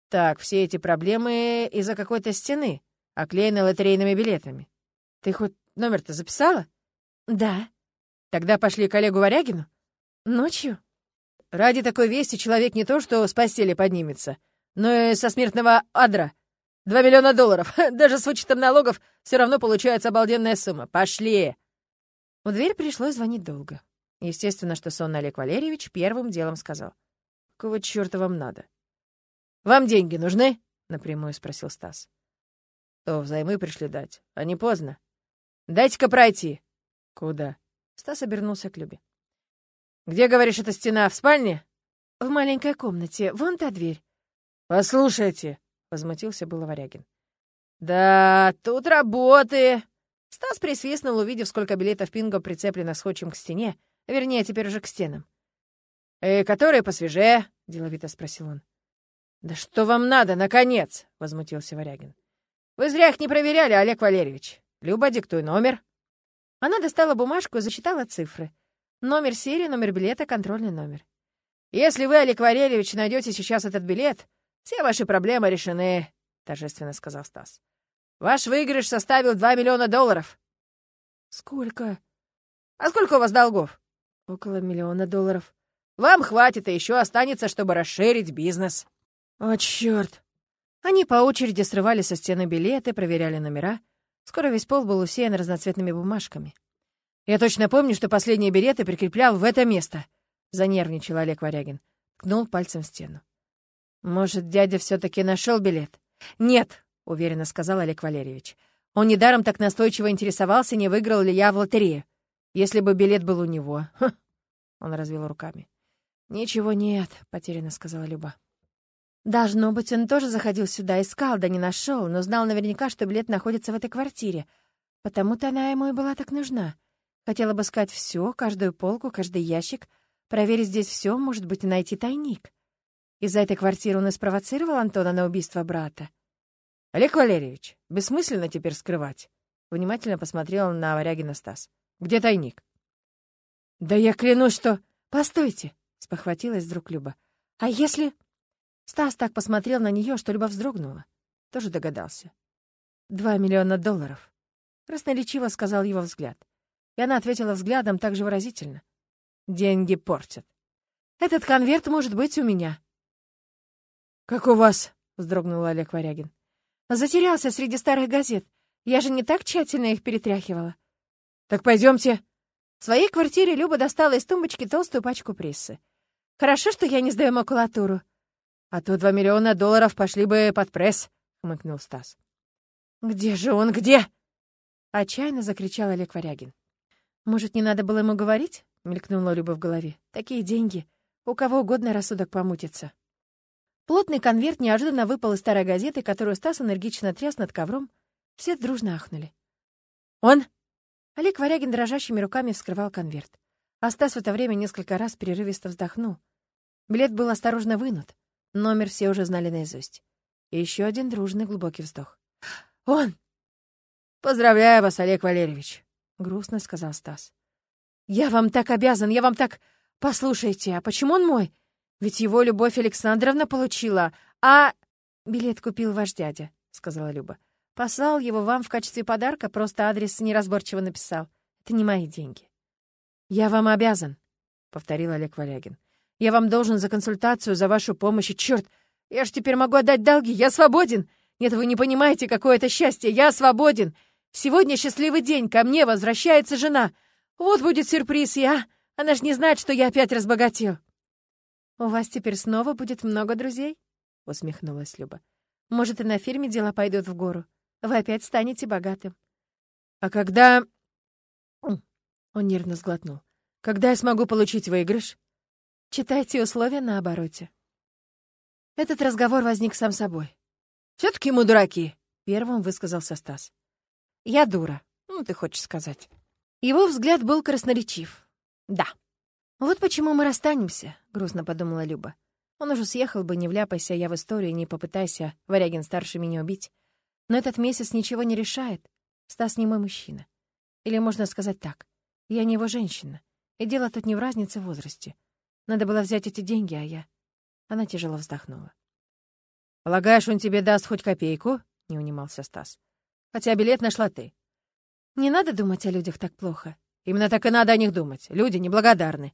Так, все эти проблемы из-за какой-то стены, оклеенной лотерейными билетами. Ты хоть номер-то записала? Да. Тогда пошли к Олегу Варягину? Ночью? Ради такой вести человек не то что с постели поднимется, но и со смертного адра. Два миллиона долларов. Даже с вычетом налогов все равно получается обалденная сумма. Пошли!» В дверь пришлось звонить долго. Естественно, что сонный Олег Валерьевич первым делом сказал. «Какого черта вам надо?» «Вам деньги нужны?» — напрямую спросил Стас. «То взаймы пришли дать, а не поздно. Дайте-ка пройти». «Куда?» Стас обернулся к Любе. «Где, говоришь, эта стена? В спальне?» «В маленькой комнате. Вон та дверь». «Послушайте», — возмутился было Варягин. «Да, тут работы!» Стас присвистнул, увидев, сколько билетов пинго прицеплено скотчем к стене, вернее, теперь уже к стенам. «Э, которые посвежее?» — деловито спросил он. «Да что вам надо, наконец?» — возмутился Варягин. «Вы зря их не проверяли, Олег Валерьевич. Люба, диктуй номер». Она достала бумажку и зачитала цифры. Номер серии, номер билета, контрольный номер. «Если вы, Олег Валерьевич, найдете сейчас этот билет, все ваши проблемы решены», — торжественно сказал Стас. «Ваш выигрыш составил 2 миллиона долларов». «Сколько?» «А сколько у вас долгов?» «Около миллиона долларов». «Вам хватит, и еще останется, чтобы расширить бизнес». «О, черт!» Они по очереди срывали со стены билеты, проверяли номера. Скоро весь пол был усеян разноцветными бумажками. «Я точно помню, что последние билеты прикреплял в это место», — занервничал Олег Варягин. Ткнул пальцем в стену. «Может, дядя все таки нашел билет?» «Нет», — уверенно сказал Олег Валерьевич. «Он недаром так настойчиво интересовался, не выиграл ли я в лотерею. Если бы билет был у него...» Он развел руками. «Ничего нет», — потерянно сказала Люба. Должно быть, он тоже заходил сюда, искал, да не нашел, но знал наверняка, что билет находится в этой квартире. Потому-то она ему и была так нужна. Хотела бы искать все, каждую полку, каждый ящик, проверить здесь все, может быть, и найти тайник. Из-за этой квартиры он и спровоцировал Антона на убийство брата. «Олег Валерьевич, бессмысленно теперь скрывать». Внимательно посмотрел на Варягина Стас. «Где тайник?» «Да я клянусь, что...» «Постойте!» — спохватилась вдруг Люба. «А если...» Стас так посмотрел на нее, что Люба вздрогнула. Тоже догадался. «Два миллиона долларов», — красноречиво сказал его взгляд. И она ответила взглядом так же выразительно. «Деньги портят. Этот конверт может быть у меня». «Как у вас?» — вздрогнул Олег Варягин. «Затерялся среди старых газет. Я же не так тщательно их перетряхивала». «Так пойдемте». В своей квартире Люба достала из тумбочки толстую пачку прессы. «Хорошо, что я не сдаю макулатуру. «А то два миллиона долларов пошли бы под пресс», — хмыкнул Стас. «Где же он, где?» — отчаянно закричал Олег Варягин. «Может, не надо было ему говорить?» — мелькнула Люба в голове. «Такие деньги. У кого угодно рассудок помутится». Плотный конверт неожиданно выпал из старой газеты, которую Стас энергично тряс над ковром. Все дружно ахнули. «Он?» Олег Варягин дрожащими руками вскрывал конверт. А Стас в это время несколько раз перерывисто вздохнул. Билет был осторожно вынут. Номер все уже знали наизусть. И еще один дружный глубокий вздох. «Он!» «Поздравляю вас, Олег Валерьевич!» — грустно сказал Стас. «Я вам так обязан, я вам так... Послушайте, а почему он мой? Ведь его Любовь Александровна получила, а...» «Билет купил ваш дядя», — сказала Люба. «Послал его вам в качестве подарка, просто адрес неразборчиво написал. Это не мои деньги». «Я вам обязан», — повторил Олег Валягин. Я вам должен за консультацию, за вашу помощь. Черт, я ж теперь могу отдать долги. Я свободен. Нет, вы не понимаете, какое это счастье. Я свободен. Сегодня счастливый день. Ко мне возвращается жена. Вот будет сюрприз, я. Она ж не знает, что я опять разбогател. «У вас теперь снова будет много друзей?» — усмехнулась Люба. «Может, и на фирме дела пойдут в гору. Вы опять станете богатым». «А когда...» Он нервно сглотнул. «Когда я смогу получить выигрыш?» Читайте условия на обороте. Этот разговор возник сам собой. «Все-таки мы дураки», — первым высказался Стас. «Я дура, ну, ты хочешь сказать». Его взгляд был красноречив. «Да». «Вот почему мы расстанемся», — грустно подумала Люба. «Он уже съехал бы, не вляпайся я в историю, не попытайся Варягин-старший меня убить. Но этот месяц ничего не решает. Стас не мой мужчина. Или можно сказать так. Я не его женщина. И дело тут не в разнице в возрасте. Надо было взять эти деньги, а я...» Она тяжело вздохнула. «Полагаешь, он тебе даст хоть копейку?» — не унимался Стас. «Хотя билет нашла ты». «Не надо думать о людях так плохо». «Именно так и надо о них думать. Люди неблагодарны».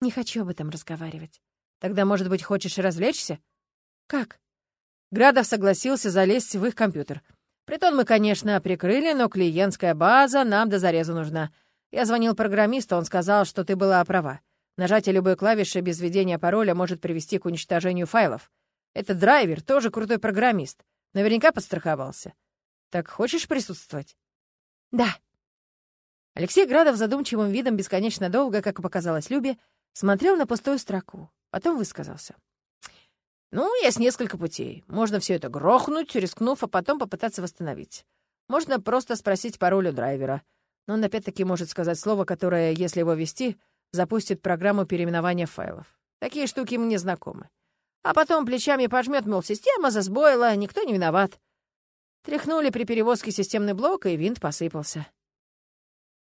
«Не хочу об этом разговаривать». «Тогда, может быть, хочешь развлечься?» «Как?» Градов согласился залезть в их компьютер. Притон мы, конечно, прикрыли, но клиентская база нам до зарезу нужна. Я звонил программисту, он сказал, что ты была права. Нажатие любой клавиши без введения пароля может привести к уничтожению файлов. Этот драйвер тоже крутой программист. Наверняка подстраховался. Так хочешь присутствовать? Да. Алексей Градов задумчивым видом бесконечно долго, как показалось Любе, смотрел на пустую строку. Потом высказался. Ну, есть несколько путей. Можно все это грохнуть, рискнув, а потом попытаться восстановить. Можно просто спросить пароль у драйвера. Но он опять-таки может сказать слово, которое, если его ввести, запустит программу переименования файлов. Такие штуки мне знакомы. А потом плечами пожмет, мол, система засбоила, никто не виноват. Тряхнули при перевозке системный блок, и винт посыпался.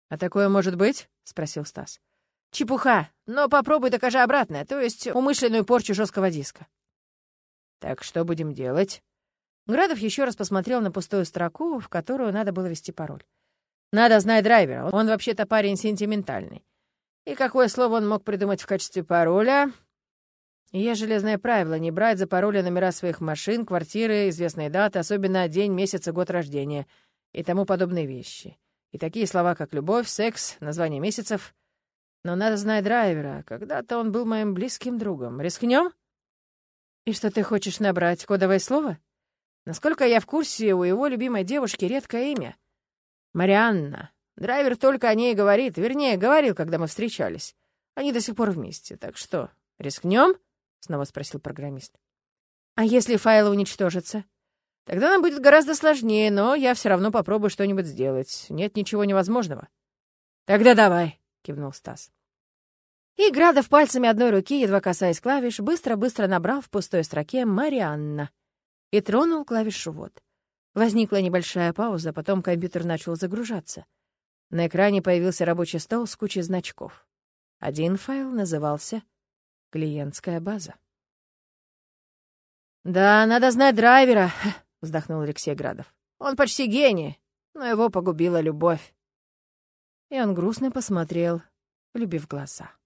«А такое может быть?» — спросил Стас. «Чепуха, но попробуй докажи обратное, то есть умышленную порчу жесткого диска». «Так что будем делать?» Градов еще раз посмотрел на пустую строку, в которую надо было ввести пароль. «Надо знать драйвера, он вообще-то парень сентиментальный. И какое слово он мог придумать в качестве пароля? Есть железное правило — не брать за пароли номера своих машин, квартиры, известные даты, особенно день, месяц и год рождения. и тому подобные вещи. И такие слова, как любовь, секс, название месяцев. Но надо знать драйвера. Когда-то он был моим близким другом. Рискнем? И что ты хочешь набрать? Кодовое слово? Насколько я в курсе, у его любимой девушки редкое имя. Марианна. Драйвер только о ней говорит. Вернее, говорил, когда мы встречались. Они до сих пор вместе. Так что, рискнем? Снова спросил программист. А если файлы уничтожатся? Тогда нам будет гораздо сложнее, но я все равно попробую что-нибудь сделать. Нет ничего невозможного. Тогда давай, кивнул Стас. И Градов пальцами одной руки, едва касаясь клавиш, быстро-быстро набрал в пустой строке «Марианна» и тронул клавишу «Вот». Возникла небольшая пауза, потом компьютер начал загружаться. На экране появился рабочий стол с кучей значков. Один файл назывался «Клиентская база». «Да, надо знать драйвера», — вздохнул Алексей Градов. «Он почти гений, но его погубила любовь». И он грустно посмотрел, любив глаза.